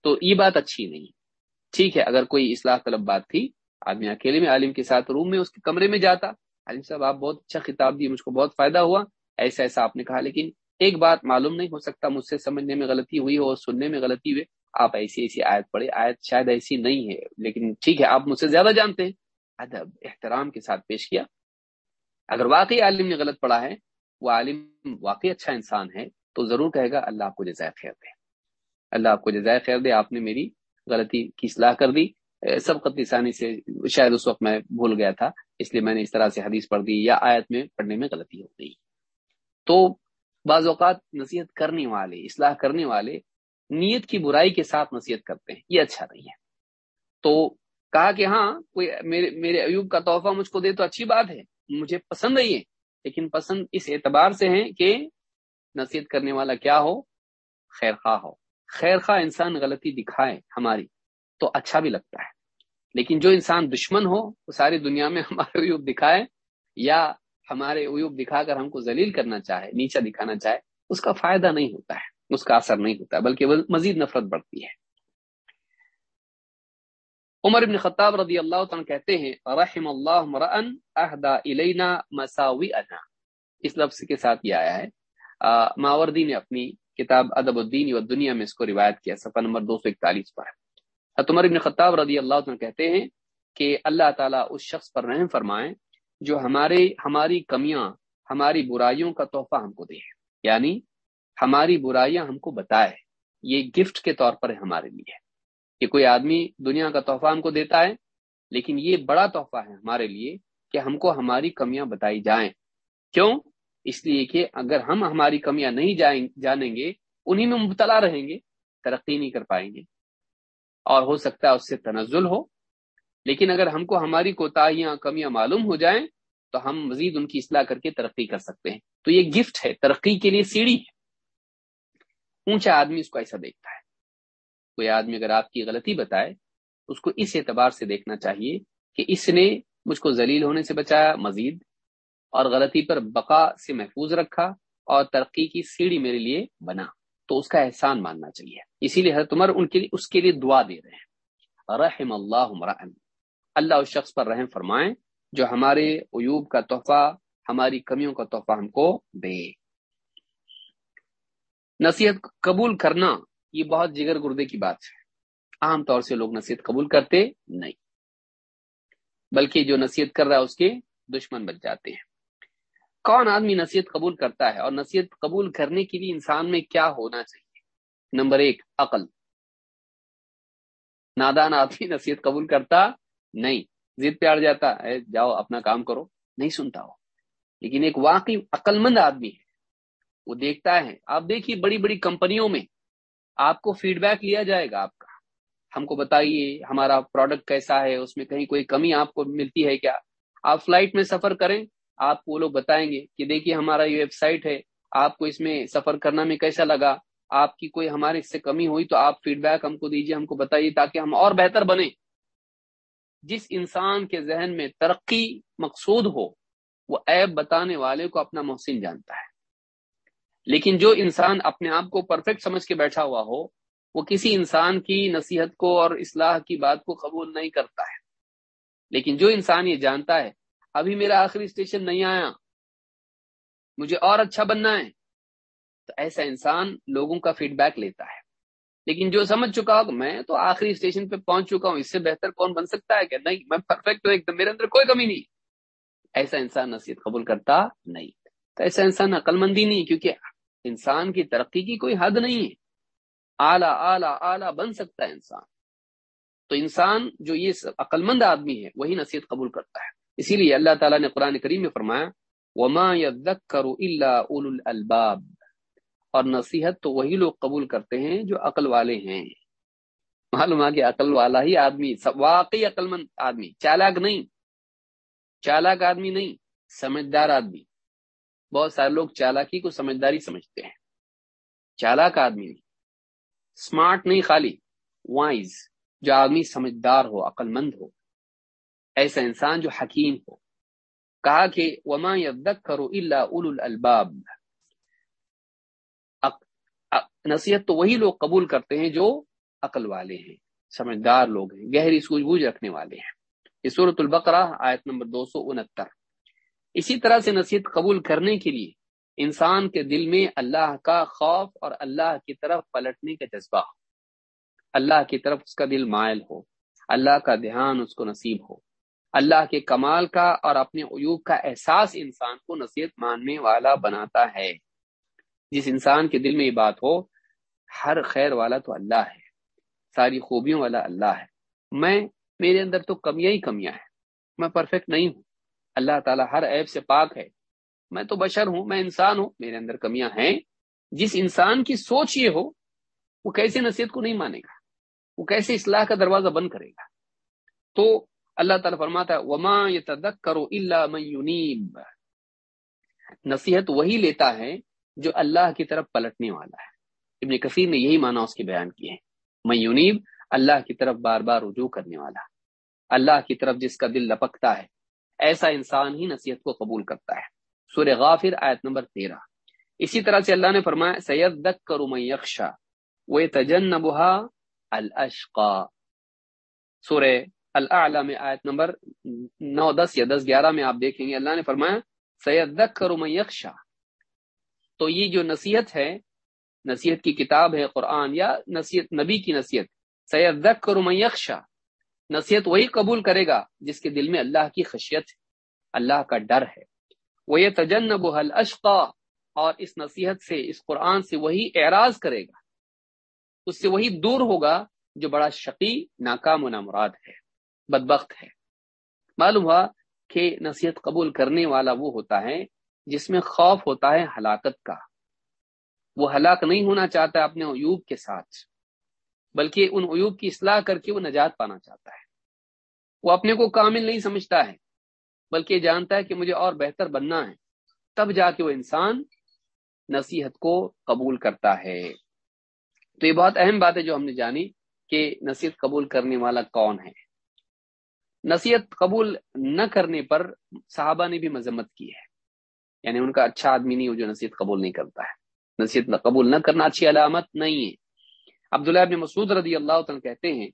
تو یہ بات اچھی نہیں۔ ٹھیک ہے، اگر کوئی اصلاح طلب بات تھی، آدمی اکیلے میں عالم کے ساتھ روم میں اس کے کمرے میں جاتا۔ عالم صاحب، آپ بہت اچھا خطاب دی مجھ کو بہت فائدہ ہوا۔ ایسا ایسا آپ نے کہا، لیکن ایک بات معلوم نہیں ہو سکتا، مجھ سے سمجھنے میں غلطی ہوئی ہو اور سننے میں غلطی ہوئی۔ آپ ایسی ایسی آیت پڑھے آیت شاید ایسی نہیں ہے، لیکن ٹھیک ہے، آپ مجھ سے زیادہ جانتے ہیں۔ ادب، احترام کے ساتھ پیش کیا۔ اگر واقعی عالم نے غلط پڑھا ہے، وہ عالم واقعی اچھا انسان ہے، تو ضرور کہے گا، اللہ آپ کو جزائے خیر دے۔ اللہ آپ کو جزائے خیر دے۔ آپ نے میری غلطی کی اصلاح کر دی۔ سب قطع ثانی سے شاید اس وقت میں بھول گیا تھا، اس لیے میں نے اس طرح سے حدیث پڑھ دی یا آیت میں پڑھنے میں غلطی ہو گئی۔ تو بعض اوقات نصیحت کرنے والے، اصلاح کرنے والے نیت کی برائی کے ساتھ نصیحت کرتے ہیں، یہ اچھا نہیں ہے۔ تو کہا کہ ہاں کوئی میرے میرے ایوب کا تحفہ مجھ کو دے تو اچھی بات ہے، مجھے پسند نہیں ہے۔ لیکن پسند اس اعتبار سے ہے کہ نصیحت کرنے والا کیا ہو؟ خیر خواہ ہو۔ خیر خواہ انسان غلطی دکھائے ہماری، تو اچھا بھی لگتا ہے۔ لیکن جو انسان دشمن ہو، وہ ساری دنیا میں ہمارے عیوب دکھائے یا ہمارے عیوب دکھا کر ہم کو ذلیل کرنا چاہے، نیچا دکھانا چاہے، اس کا فائدہ نہیں ہوتا ہے۔ اس کا اثر نہیں ہوتا، بلکہ وہ مزید نفرت بڑھتی ہے۔ عمر ابن خطاب رضی اللہ تعالیٰ کہتے ہیں، رحم اللہ مرأن اہدا الینا مساوی انا اس لفظ کے ساتھ یہ آیا ہے۔ ماوردی نے اپنی کتاب ادب الدین و دنیا میں اس کو روایت کیا، صفحہ نمبر دو سو اکتالیس پر۔ عمر ابن خطاب رضی اللہ عنہ کہتے ہیں کہ اللہ تعالیٰ اس شخص پر رحم فرمائے جو ہمارے، ہماری کمیاں، ہماری برائیوں کا تحفہ ہم کو دے۔ یعنی ہماری برائیاں ہم کو بتائے۔ یہ گفٹ کے طور پر ہے ہمارے لیے کہ کوئی آدمی دنیا کا تحفہ ہم کو دیتا ہے، لیکن یہ بڑا تحفہ ہے ہمارے لیے کہ ہم کو ہماری کمیاں بتائی جائیں۔ کیوں؟ اس لیے کہ اگر ہم ہماری کمیاں نہیں جائیں، جانیں گے انہیں میں مبتلا رہیں گے، ترقی نہیں کر پائیں گے۔ اور ہو سکتا ہے اس سے تنزل ہو، لیکن اگر ہم کو ہماری کوتاہیاں، کمیاں معلوم ہو جائیں، تو ہم مزید ان کی اصلاح کر کے ترقی کر سکتے ہیں۔ تو یہ گفٹ ہے، ترقی کے لیے سیڑھی ہے۔ اونچا آدمی اس کو ایسا دیکھتا ہے۔ کوئی آدمی اگر آپ کی غلطی بتائے، اس کو اس اعتبار سے دیکھنا چاہیے کہ اس نے مجھ کو ذلیل ہونے سے بچایا، مزید، اور غلطی پر بقا سے محفوظ رکھا اور ترقی کی سیڑھی میرے لیے بنا۔ تو اس کا احسان ماننا چاہیے۔ اسی لیے حضرت عمر ان کے لیے، اس کے لیے دعا دے رہے ہیں۔ رحم اللہ عمران اللہ اس شخص پر رحم فرمائیں جو ہمارے عیوب کا تحفہ، ہماری کمیوں کا تحفہ ہم کو دے۔ نصیحت قبول کرنا یہ بہت جگر گردے کی بات ہے۔ عام طور سے لوگ نصیحت قبول کرتے نہیں۔ بلکہ جو نصیحت کر رہا ہے اس کے دشمن بچ جاتے ہیں۔ کون آدمی نصیحت قبول کرتا ہے اور نصیحت قبول کرنے کے لیے انسان میں کیا ہونا چاہیے؟ نمبر ایک، عقل۔ نادان آدمی نصیحت قبول کرتا نہیں۔ ضد پہ اڑ جاتا ہے، جاؤ اپنا کام کرو۔ نہیں سنتا ہو لیکن ایک واقعی عقل مند آدمی ہے۔ وہ دیکھتا ہے۔ آپ دیکھیے بڑی بڑی کمپنیوں میں آپ کو فیڈ بیک لیا جائے گا آپ کا۔ ہم کو بتائیے ہمارا پروڈکٹ کیسا ہے، اس میں کہیں کوئی کمی آپ کو ملتی ہے کیا؟ آپ فلائٹ میں سفر کریں، آپ کو وہ لوگ بتائیں گے کہ دیکھیے ہمارا یہ ویب سائٹ ہے، آپ کو اس میں سفر کرنا میں کیسا لگا؟ آپ کی کوئی ہمارے اس سے کمی ہوئی تو آپ فیڈ بیک ہم کو دیجیے، ہم کو بتائیے تاکہ ہم اور بہتر بنے جس انسان کے ذہن میں ترقی مقصود ہو، وہ عیب بتانے والے کو اپنا محسن جانتا ہے۔ لیکن جو انسان اپنے آپ کو پرفیکٹ سمجھ کے بیٹھا ہوا ہو، وہ کسی انسان کی نصیحت کو اور اصلاح کی بات کو قبول نہیں کرتا ہے۔ لیکن جو انسان یہ جانتا ہے، ابھی میرا آخری اسٹیشن نہیں آیا۔ مجھے اور اچھا بننا ہے۔ تو ایسا انسان لوگوں کا فیڈ بیک لیتا ہے۔ لیکن جو سمجھ چکا ہو، میں تو آخری اسٹیشن پہ پہنچ چکا ہوں۔ اس سے بہتر کون بن سکتا ہے کہ نہیں، میں پرفیکٹ ہوں، ایک دم میرے اندر کوئی کمی نہیں۔ ایسا انسان نصیحت قبول کرتا نہیں۔ تو ایسا انسان عقل مندی نہیں، کیونکہ انسان کی ترقی کی کوئی حد نہیں ہے۔ اعلی اعلی اعلی بن سکتا ہے انسان۔ تو انسان جو یہ عقل مند آدمی ہے، وہی نصیحت قبول کرتا ہے۔ اسی لیے اللہ تعالیٰ نے قرآن کریم میں فرمایا، وما الباب اور نصیحت تو وہی لوگ قبول کرتے ہیں جو عقل والے ہیں۔ معلوم ہے کہ عقل والا ہی آدمی، واقعی عقل مند آدمی، چالاک نہیں۔ چالاک آدمی نہیں، سمجھدار آدمی۔ بہت سارے لوگ چالاکی کو سمجھداری سمجھتے ہیں۔ چالاک آدمی نہیں۔ اسمارٹ نہیں، خالی وائز جو آدمی سمجھدار ہو عقل مند ہو۔ ایسا انسان جو حکیم ہو۔ کہا کہ وما کرو اللہ اول الباب نصیحت تو وہی لوگ قبول کرتے ہیں جو عقل والے ہیں، سمجھدار لوگ ہیں، گہری سوجھ بوجھ رکھنے والے ہیں۔ یہ صورت البقرہ، آیت نمبر دو سو انہتر۔ اسی طرح سے نصیحت قبول کرنے کے لیے انسان کے دل میں اللہ کا خوف اور اللہ کی طرف پلٹنے کا جذبہ ہو۔ اللہ کی طرف اس کا دل مائل ہو۔ اللہ کا دھیان اس کو نصیب ہو۔ اللہ کے کمال کا اور اپنے عیوب کا احساس انسان کو نصیحت ماننے والا بناتا ہے۔ جس انسان کے دل میں یہ بات ہو، ہر خیر والا تو اللہ ہے۔ ساری خوبیوں والا اللہ ہے۔ میں، میرے اندر تو کمیاں ہی کمیاں ہیں۔ میں پرفیکٹ نہیں ہوں۔ اللہ تعالیٰ ہر عیب سے پاک ہے۔ میں تو بشر ہوں، میں انسان ہوں، میرے اندر کمیاں ہیں۔ جس انسان کی سوچ یہ ہو، وہ کیسے نصیحت کو نہیں مانے گا؟ وہ کیسے اصلاح کا دروازہ بند کرے گا؟ تو اللہ تعالیٰ فرماتا ہے، وما کرو اللہ منیب نصیحت وہی لیتا ہے جو اللہ کی طرف پلٹنے والا ہے۔ ابن کثیر نے یہی معنی اس کے بیان کیے ہیں۔ میونیب اللہ کی طرف بار بار رجوع کرنے والا۔ اللہ کی طرف جس کا دل لپکتا ہے۔ ایسا انسان ہی نصیحت کو قبول کرتا ہے۔ سور غافر آیت نمبر تیرہ۔ اسی طرح سے اللہ نے فرمایا سید دک کرو میکشا وہ تجن بہا الشقا سورہ اللہ میں آیت نمبر نو، دس یا دس، گیارہ میں آپ دیکھیں گے، اللہ نے فرمایا سید دک کرو تو یہ جو نصیحت ہے، نصیحت کی کتاب ہے، قرآن یا نصیحت، نبی کی نصیحت سید دک میکشا نصیحت وہی قبول کرے گا جس کے دل میں اللہ کی خشیت ہے، اللہ کا ڈر ہے۔ وہ یہ تجنب حل اشقا اور اس نصیحت سے، اس قرآن سے وہی اعراض کرے گا۔ اس سے وہی دور ہوگا جو بڑا شقی، ناکام و نامراد ہے، بدبخت ہے۔ معلوم ہوا کہ نصیحت قبول کرنے والا وہ ہوتا ہے جس میں خوف ہوتا ہے ہلاکت کا۔ وہ ہلاک نہیں ہونا چاہتا اپنے عیوب کے ساتھ۔ بلکہ ان عیوب کی اصلاح کر کے وہ نجات پانا چاہتا ہے۔ وہ اپنے کو کامل نہیں سمجھتا ہے، بلکہ جانتا ہے کہ مجھے اور بہتر بننا ہے۔ تب جا کے وہ انسان نصیحت کو قبول کرتا ہے۔ تو یہ بہت اہم بات ہے جو ہم نے جانی کہ نصیحت قبول کرنے والا کون ہے۔ نصیحت قبول نہ کرنے پر صحابہ نے بھی مذمت کی ہے۔ یعنی ان کا اچھا آدمی نہیں ہو جو نصیحت قبول نہیں کرتا ہے۔ نصیحت قبول نہ کرنا اچھی علامت نہیں ہے۔ عبداللہ ابن مسعود رضی اللہ عنہ کہتے ہیں،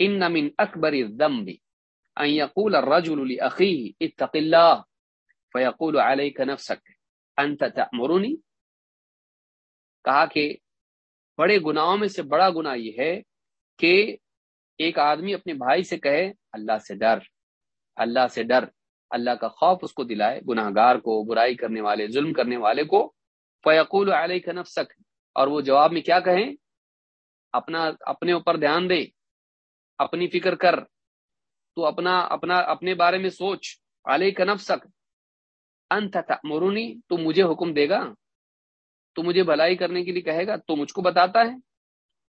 ان من اکبر الذنب ان يقول الرجل لاخيه اتق الله فيقول عليك نفسك انت تأمرني کہا کہ بڑے گناہوں میں سے بڑا گناہ یہ ہے کہ ایک آدمی اپنے بھائی سے کہے، اللہ سے ڈر، اللہ سے ڈر، اللہ کا خوف اس کو دلائے گناہ گار کو، برائی کرنے والے، ظلم کرنے والے کو، فیقول علیہ نفسک۔ اور وہ جواب میں کیا کہیں؟ اپنا اپنے اوپر دھیان دے، اپنی فکر کر، تو اپنا اپنا اپنے بارے میں سوچ علیہ کا نفسک، انت مرونی تو مجھے حکم دے گا، تو مجھے بھلائی کرنے کے لیے کہے گا، تو مجھ کو بتاتا ہے۔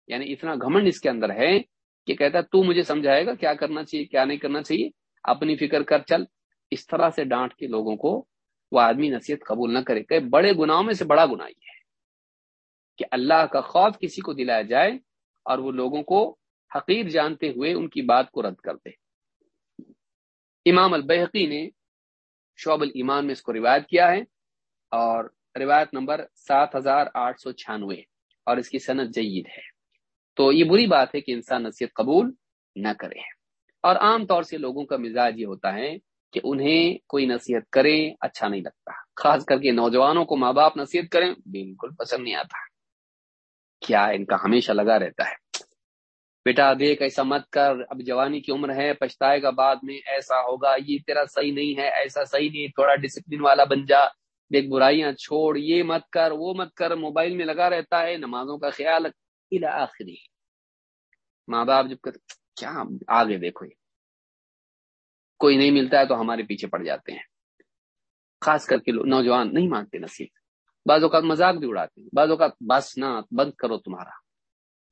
یعنی اتنا گھمنڈ اس کے اندر ہے کہ کہتا تو مجھے سمجھائے گا کیا کرنا چاہیے، کیا نہیں کرنا چاہیے۔ اپنی فکر کر، چل۔ اس طرح سے ڈانٹ کے لوگوں کو وہ آدمی نصیحت قبول نہ کرے۔ کہ بڑے گناہوں میں سے بڑا گناہ یہ ہے کہ اللہ کا خوف کسی کو دلایا جائے اور وہ لوگوں کو حقیر جانتے ہوئے ان کی بات کو رد کر دے امام البحقی نے شعب الایمان میں اس کو روایت کیا ہے اور روایت نمبر سات ہزار آٹھ سو چھیانوے اور اس کی صنعت جید ہے۔ تو یہ بری بات ہے کہ انسان نصیحت قبول نہ کرے۔ اور عام طور سے لوگوں کا مزاج یہ ہوتا ہے کہ انہیں کوئی نصیحت کرے اچھا نہیں لگتا۔ خاص کر کے نوجوانوں کو ماں باپ نصیحت کریں بالکل پسند نہیں آتا۔ کیا ان کا ہمیشہ لگا رہتا ہے۔ بیٹا دیکھ، ایسا مت کر۔ اب جوانی کی عمر ہے، پچھتائے گا بعد میں، ایسا ہوگا۔ یہ تیرا صحیح نہیں ہے، ایسا صحیح نہیں تھوڑا ڈسپلن والا بن جا۔ دیکھ، برائیاں چھوڑ۔ یہ مت کر، وہ مت کر۔ موبائل میں لگا رہتا ہے۔ نمازوں کا خیال آخری ماں باپ جب کیا آگے دیکھو یہ۔ کوئی نہیں ملتا ہے تو ہمارے پیچھے پڑ جاتے ہیں۔ خاص کر کے نوجوان نہیں مانتے نصیحت بعض اوقات مذاق بھی اڑاتے ہیں، بعض اوقات بس نہ بند کرو تمہارا۔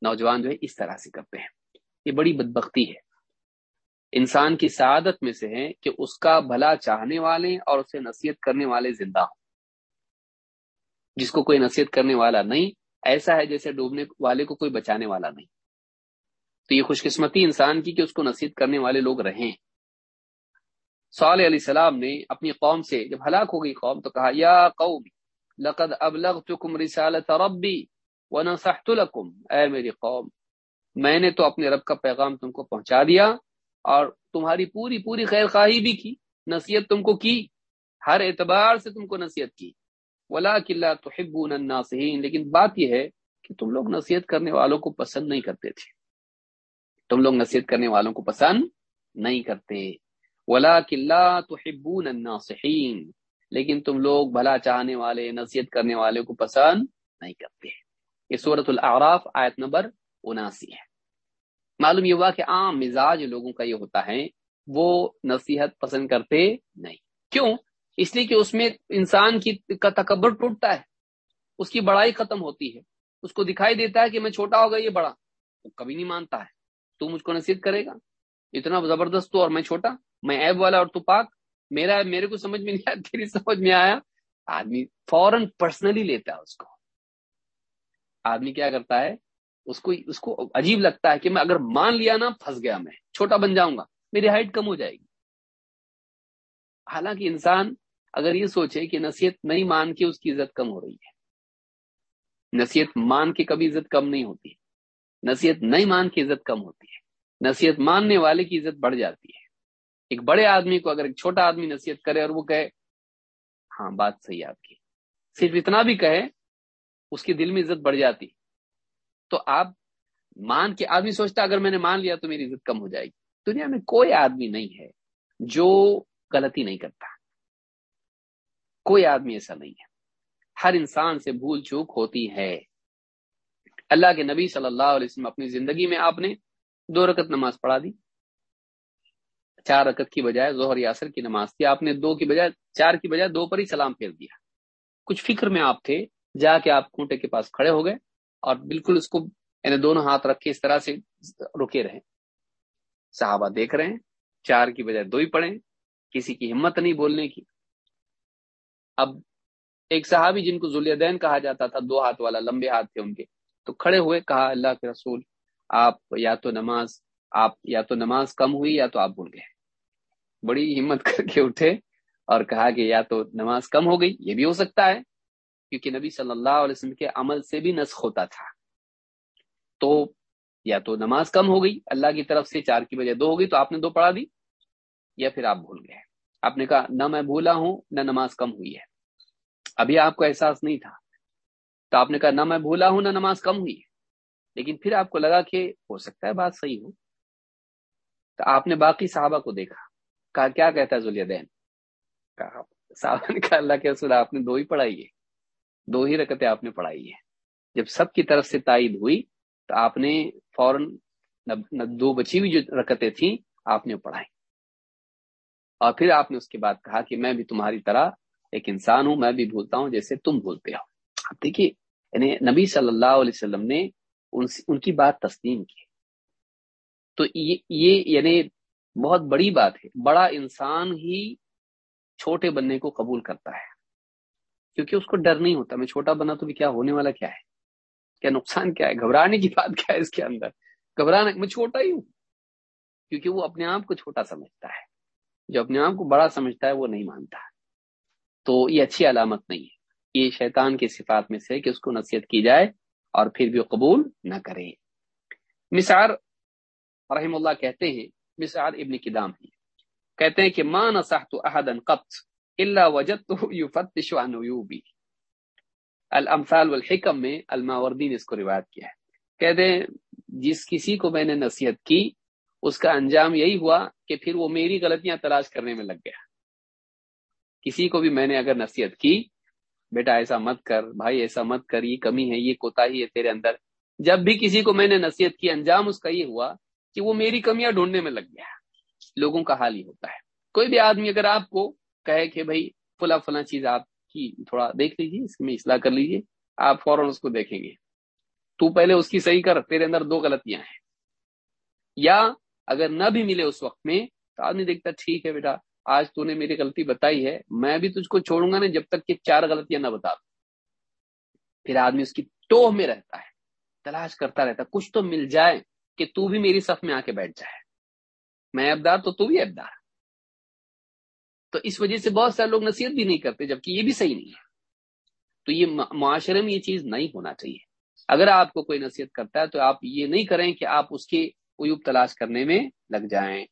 نوجوان جو ہے اس طرح سے کرتے ہیں۔ یہ بڑی بدبختی ہے۔ انسان کی سعادت میں سے ہے کہ اس کا بھلا چاہنے والے اور اسے نصیحت کرنے والے زندہ ہوں۔ جس کو کوئی نصیحت کرنے والا نہیں، ایسا ہے جیسے ڈوبنے والے کو کوئی بچانے والا نہیں۔ تو یہ خوش قسمتی انسان کی کہ اس کو نصیحت کرنے والے لوگ رہیں۔ صالح علیہ السلام نے اپنی قوم سے، جب ہلاک ہو گئی قوم، تو کہا، یا قوم لقد ابلغتکم رسالت ربی ونصحت لکم اے میری قوم، میں نے تو اپنے رب کا پیغام تم کو پہنچا دیا اور تمہاری پوری پوری خیر خواہی بھی کی، نصیحت تم کو کی، ہر اعتبار سے تم کو نصیحت کی۔ ولا کلّہ تو لیکن بات یہ ہے کہ تم لوگ نصیحت کرنے والوں کو پسند نہیں کرتے تھے۔ تم لوگ نصیحت کرنے والوں کو پسند نہیں کرتے۔ ولا کلّہ تو لیکن تم لوگ بھلا چاہنے والے، نصیحت کرنے والے کو پسند نہیں کرتے۔ یہ صورت العراف آیت نمبر اناسی ہے۔ معلوم یہ ہوا کہ عام مزاج لوگوں کا یہ ہوتا ہے، وہ نصیحت پسند کرتے نہیں۔ کیوں؟ اس لیے کہ اس میں انسان کی کا تکبر ٹوٹتا ہے۔ اس کی بڑائی ختم ہوتی ہے۔ اس کو دکھائی دیتا ہے کہ میں چھوٹا ہوگا، یہ بڑا۔ وہ کبھی نہیں مانتا ہے۔ تو مجھ کو نصیحت کرے گا۔ اتنا زبردست تو اور میں چھوٹا، میں ایب والا اور تو پاک۔ میرا، میرے کو سمجھ میں نہیں آیا، تیری سمجھ میں آیا؟ آدمی فوراً پرسنلی لیتا ہے اس کو۔ آدمی کیا کرتا ہے؟ اس کو اس کو عجیب لگتا ہے کہ میں اگر مان لیا نا، پھنس گیا میں۔ چھوٹا بن جاؤں گا۔ میری ہائٹ کم ہو جائے گی۔ حالانکہ انسان اگر یہ سوچے کہ نصیحت نہیں مان کے اس کی عزت کم ہو رہی ہے۔ نصیحت مان کے کبھی عزت کم نہیں ہوتی۔ نصیحت نہیں مان کے عزت کم ہوتی ہے۔ نصیحت ماننے والے کی عزت بڑھ جاتی ہے۔ ایک بڑے آدمی کو اگر ایک چھوٹا آدمی نصیحت کرے اور وہ کہے ہاں بات صحیح آپ کی۔ صرف اتنا بھی کہے، اس کے دل میں عزت بڑھ جاتی۔ تو آپ مان کے، آدمی سوچتا اگر میں نے مان لیا تو میری عزت کم ہو جائے گی۔ دنیا میں کوئی آدمی نہیں ہے جو غلطی نہیں کرتا۔ کوئی آدمی ایسا نہیں ہے۔ ہر انسان سے بھول چوک ہوتی ہے۔ اللہ کے نبی صلی اللہ علیہ وسلم اپنی زندگی میں آپ نے دو رکت نماز پڑھا دی۔ چار رکت کی بجائے ظہر یاسر کی نماز تھی۔ آپ نے دو کی بجائے، چار کی بجائے دو پر ہی سلام پھیر دیا۔ کچھ فکر میں آپ تھے، جا کے آپ کھوٹے کے پاس کھڑے ہو گئے اور بالکل اس کو یعنی دونوں ہاتھ رکھ کے اس طرح سے رکے رہے۔ صحابہ دیکھ رہے ہیں، چار کی بجائے دو ہی پڑھیں، کسی کی ہمت نہیں بولنے کی۔ اب ایک صحابی جن کو ذلیدین کہا جاتا تھا، دو ہاتھ والا، لمبے ہاتھ تھے ان کے، تو کھڑے ہوئے کہا، اللہ کے رسول، آپ یا تو نماز آپ یا تو نماز کم ہوئی یا تو آپ بھول گئے۔ بڑی ہمت کر کے اٹھے اور کہا کہ یا تو نماز کم ہو گئی، یہ بھی ہو سکتا ہے، کیونکہ نبی صلی اللہ علیہ وسلم کے عمل سے بھی نسخ ہوتا تھا۔ تو یا تو نماز کم ہو گئی، اللہ کی طرف سے چار کی وجہ دو ہو گئی تو آپ نے دو پڑھا دی، یا پھر آپ بھول گئے۔ آپ نے کہا، نہ میں بھولا ہوں، نہ نماز کم ہوئی ہے۔ ابھی آپ کو احساس نہیں تھا۔ تو آپ نے کہا، نہ میں بھولا ہوں، نہ نماز کم ہوئی ہے۔ لیکن پھر آپ کو لگا کہ ہو سکتا ہے بات صحیح ہو۔ تو آپ نے باقی صحابہ کو دیکھا۔ کہا، کیا کہتا ہے ذولیدین صاحب نے کہا، اللہ کے رسول، آپ نے دو ہی پڑھائی ہے۔ دو ہی رکتیں آپ نے پڑھائی ہے جب سب کی طرف سے تائید ہوئی، تو آپ نے فوراً دو بچی ہوئی جو رکتیں تھیں، آپ نے پڑھائی۔ اور پھر آپ نے اس کے بعد کہا کہ میں بھی تمہاری طرح ایک انسان ہوں، میں بھی بھولتا ہوں جیسے تم بھولتے ہو۔ اب دیکھیے یعنی نبی صلی اللہ علیہ وسلم نے ان کی بات تسلیم کی۔ تو یہ یعنی بہت بڑی بات ہے۔ بڑا انسان ہی چھوٹے بننے کو قبول کرتا ہے۔ کیونکہ اس کو ڈر نہیں ہوتا۔ میں چھوٹا بنا تو بھی کیا ہونے والا کیا ہے؟ کیا نقصان کیا ہے؟ گھبرانے کی بات کیا ہے اس کے اندر؟ گھبرانا، میں چھوٹا ہی ہوں۔ کیونکہ وہ اپنے آپ کو چھوٹا سمجھتا ہے۔ جو اپنے آپ کو بڑا سمجھتا ہے وہ نہیں مانتا۔ تو یہ اچھی علامت نہیں ہے۔ یہ شیطان کی صفات میں سے کہ اس کو نصیحت کی جائے اور پھر بھی وہ قبول نہ کرے۔ مثار رحم اللہ کہتے ہیں مثار ابن کدام ہی کہتے ہیں کہ ما نصحت احدا قط الا وجدته يفتش عن عيوبي الامثال والحکم میں الماوردی نے اس کو روایت کیا ہے۔ کہتے ہیں جس کسی کو میں نے نصیحت کی، اس کا انجام یہی ہوا کہ پھر وہ میری غلطیاں تلاش کرنے میں لگ گیا۔ کسی کو بھی میں نے اگر نصیحت کی، بیٹا ایسا مت کر، بھائی ایسا مت کر، یہ کمی ہے، یہ کوتا ہی ہے تیرے اندر۔ جب بھی کسی کو میں نے نصیحت کی، انجام اس کا یہ ہوا کہ وہ میری کمیاں ڈھونڈنے میں لگ گیا لوگوں کا حال ہی ہوتا ہے۔ کوئی بھی آدمی اگر آپ کو کہے کہ بھائی فلاں فلاں چیز آپ کی تھوڑا دیکھ لیجیے اس میں اصلاح کر لیجیے آپ فوراً اس کو دیکھیں گے۔ تو پہلے اس کی صحیح کر، تیرے اندر دو غلطیاں ہیں۔ یا اگر نہ بھی ملے اس وقت میں، تو آدمی دیکھتا ٹھیک ہے بیٹا، آج تو نے میری غلطی بتائی ہے، میں بھی تجھ کو چھوڑوں گا نا جب تک کہ چار غلطیاں نہ بتا دوں۔ پھر آدمی اس کی ٹوہ میں رہتا ہے، تلاش کرتا رہتا کچھ تو مل جائے۔ کہ تو بھی میری صف میں آ کے بیٹھ جائے۔ میں ابدار تو تو بھی ابدار۔ تو اس وجہ سے بہت سارے لوگ نصیحت بھی نہیں کرتے، جبکہ یہ بھی صحیح نہیں ہے۔ تو یہ معاشرے میں یہ چیز نہیں ہونا چاہیے۔ اگر آپ کو کوئی نصیحت کرتا ہے تو آپ یہ نہیں کریں کہ آپ اس کے عیوب تلاش کرنے میں لگ جائیں۔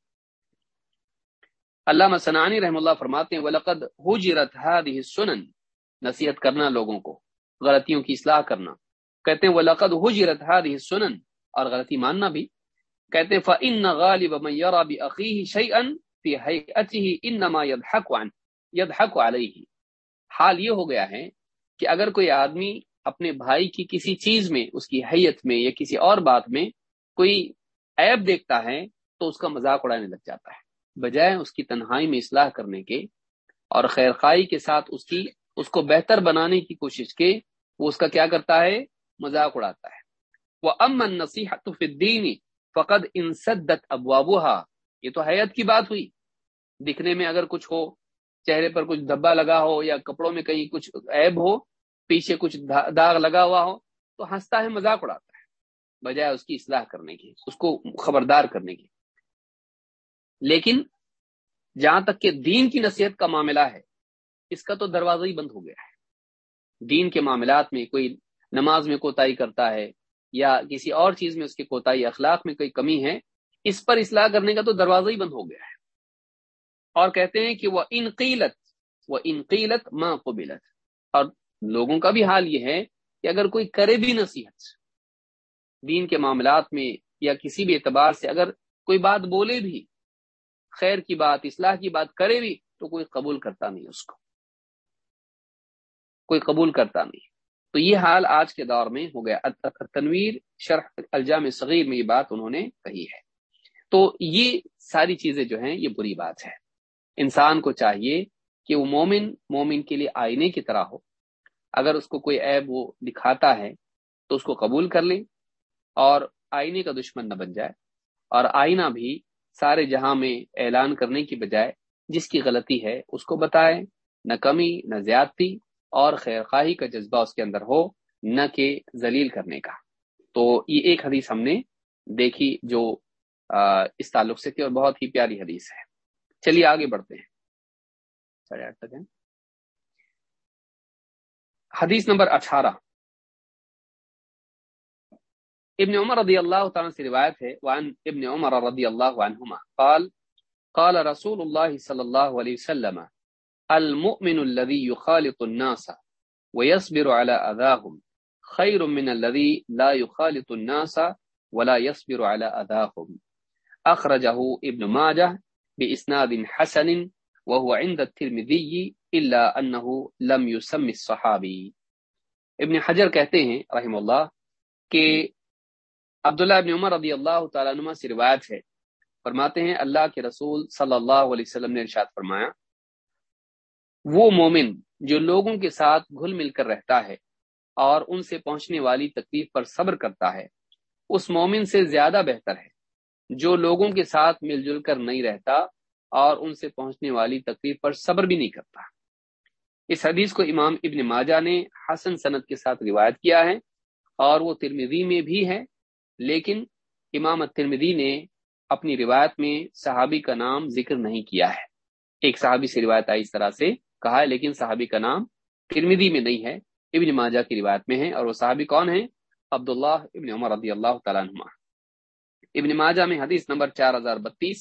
اللہ سنانی رحم اللہ فرماتے ہیں، ولقد حجرت هذه السنن۔ نصیحت کرنا لوگوں کو، غلطیوں کی اصلاح کرنا۔ کہتے ہیں، ولقد حجرت هذه السنن۔ اور غلطی ماننا بھی۔ کہتے ہیں فان غالب من يرى باخيه شيئا في هيئته انما يضحك عن يضحك عليه۔ حال یہ ہو گیا ہے کہ اگر کوئی آدمی اپنے بھائی کی کسی چیز میں، اس کی حیت میں یا کسی اور بات میں کوئی عیب دیکھتا ہے، تو اس کا مذاق اڑانے لگ جاتا ہے۔ بجائے اس کی تنہائی میں اصلاح کرنے کے اور خیر خائی کے ساتھ اس کی، اس کو بہتر بنانے کی کوشش کے، وہ اس کا کیا کرتا ہے؟ مذاق اڑاتا ہے۔ وہ امن نصیحت فقد انسدت ابوابها یہ تو حیات کی بات ہوئی۔ دکھنے میں اگر کچھ ہو، چہرے پر کچھ دھبا لگا ہو یا کپڑوں میں کہیں کچھ عیب ہو، پیچھے کچھ داغ لگا ہوا ہو، تو ہنستا ہے، مذاق اڑاتا ہے۔ بجائے اس کی اصلاح کرنے کی، اس کو خبردار کرنے کی۔ لیکن جہاں تک کہ دین کی نصیحت کا معاملہ ہے، اس کا تو دروازہ ہی بند ہو گیا ہے۔ دین کے معاملات میں کوئی نماز میں کوتاہی کرتا ہے یا کسی اور چیز میں اس کی کوتاہی اخلاق میں کوئی کمی ہے، اس پر اصلاح کرنے کا تو دروازہ ہی بند ہو گیا ہے۔ اور کہتے ہیں کہ وہ انقیلت وہ انقیلت ماں قبلت۔ اور لوگوں کا بھی حال یہ ہے کہ اگر کوئی کرے بھی نصیحت، دین کے معاملات میں یا کسی بھی اعتبار سے اگر کوئی بات بولے بھی، خیر کی بات، اصلاح کی بات کرے بھی، تو کوئی قبول کرتا نہیں اس کو۔ کوئی قبول کرتا نہیں۔ تو یہ حال آج کے دور میں ہو گیا۔ تنویر، شرح الجام صغیر میں یہ بات انہوں نے کہی ہے۔ تو یہ ساری چیزیں جو ہیں، یہ بری بات ہے۔ انسان کو چاہیے کہ وہ مومن مومن کے لیے آئینے کی طرح ہو۔ اگر اس کو کوئی عیب وہ دکھاتا ہے، تو اس کو قبول کر لیں اور آئینے کا دشمن نہ بن جائے۔ اور آئینہ بھی سارے جہاں میں اعلان کرنے کی بجائے جس کی غلطی ہے، اس کو بتائے۔ نہ کمی، نہ زیادتی۔ اور خیر خواہی کا جذبہ اس کے اندر ہو، نہ کہ ذلیل کرنے کا۔ تو یہ ایک حدیث ہم نے دیکھی جو اس تعلق سے تھی اور بہت ہی پیاری حدیث ہے۔ چلیے آگے بڑھتے ہیں۔ ساڑھے آٹھ تک حدیث نمبر اٹھارہ۔ ابن عمر رضی اللہ تعالیٰ سے روایت ہے، وعن ابن عمر رضی اللہ عنہما قال قال رسول اللہ صلی اللہ علیہ وسلم المؤمن الذي يخالط الناس ويصبر على أذاهم خير من الذي لا يخالط الناس ولا يصبر على أذاهم. أخرجه ابن ماجه بإسناد حسن وهو عند الترمذي الا انه لم يسمي الصحابي. ابن حجر کہتے ہیں رحم اللہ کہ عبداللہ ابن عمر رضی اللہ تعالیٰ عنہ سے روایت ہے. فرماتے ہیں اللہ کے رسول صلی اللہ علیہ وسلم نے ارشاد فرمایا وہ مومن جو لوگوں کے ساتھ گھل مل کر رہتا ہے اور ان سے پہنچنے والی تکلیف پر صبر کرتا ہے، اس مومن سے زیادہ بہتر ہے۔ جو لوگوں کے ساتھ مل جل کر نہیں رہتا اور ان سے پہنچنے والی تکلیف پر صبر بھی نہیں کرتا۔ اس حدیث کو امام ابن ماجہ نے حسن صنعت کے ساتھ روایت کیا ہے اور وہ ترمیدی میں بھی ہے، لیکن امام ترمیدی نے اپنی روایت میں صحابی کا نام ذکر نہیں کیا ہے۔ ایک صحابی سے روایت آئی اس طرح سے کہا ہے، لیکن صحابی کا نام ترمیدی میں نہیں ہے، ابن ماجہ کی روایت میں ہے، اور وہ صحابی کون ہے عبداللہ ابن عمر رضی اللہ تعالیٰ عنہ ابن ماجہ میں حدیث نمبر چار ہزار بتیس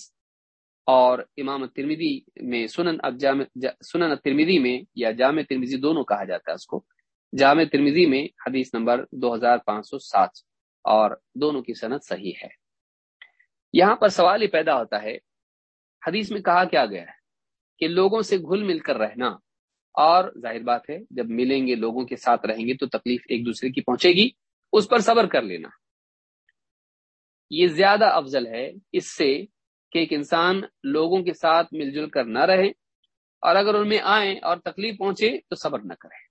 اور امام ترمیدی میں سنن اب جامع سنن ترمیدی میں یا جامع ترمیزی دونوں کہا جاتا ہے اس کو۔ جامع ترمیزی میں حدیث نمبر دو ہزار پانچ سو سات اور دونوں کی صنعت صحیح ہے۔ یہاں پر سوال ہی پیدا ہوتا ہے، حدیث میں کہا کیا گیا ہے؟ کہ لوگوں سے گھل مل کر رہنا۔ اور ظاہر بات ہے، جب ملیں گے، لوگوں کے ساتھ رہیں گے، تو تکلیف ایک دوسرے کی پہنچے گی۔ اس پر صبر کر لینا۔ یہ زیادہ افضل ہے اس سے کہ ایک انسان لوگوں کے ساتھ مل جل کر نہ رہے اور اگر ان میں آئیں اور تکلیف پہنچے، تو صبر نہ کرے۔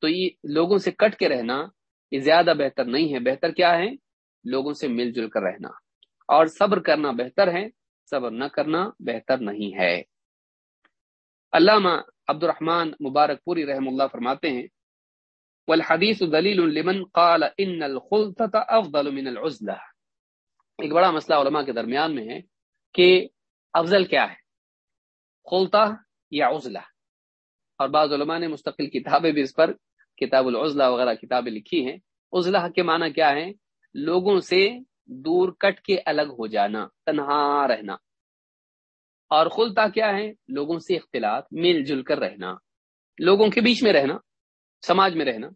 تو یہ لوگوں سے کٹ کے رہنا، یہ زیادہ بہتر نہیں ہے۔ بہتر کیا ہے؟ لوگوں سے مل جل کر رہنا۔ اور صبر کرنا بہتر ہے۔ صبر نہ کرنا بہتر نہیں ہے۔ علامہ عبد الرحمن مبارک پوری رحم اللہ فرماتے ہیں والحدیث دلیل لمن قال ان افضل من العزلہ ایک بڑا مسئلہ علماء کے درمیان میں ہے کہ افضل کیا ہے، خلطہ یا عزلہ؟ اور بعض علماء نے مستقل کتابیں بھی اس پر کتاب العزلہ وغیرہ کتابیں لکھی ہیں۔ عزلہ کے معنی کیا ہے لوگوں سے دور کٹ کے الگ ہو جانا، تنہا رہنا۔ اور خلطہ کیا ہے؟ لوگوں سے اختلاط، مل جل کر رہنا، لوگوں کے بیچ میں رہنا، سماج میں رہنا۔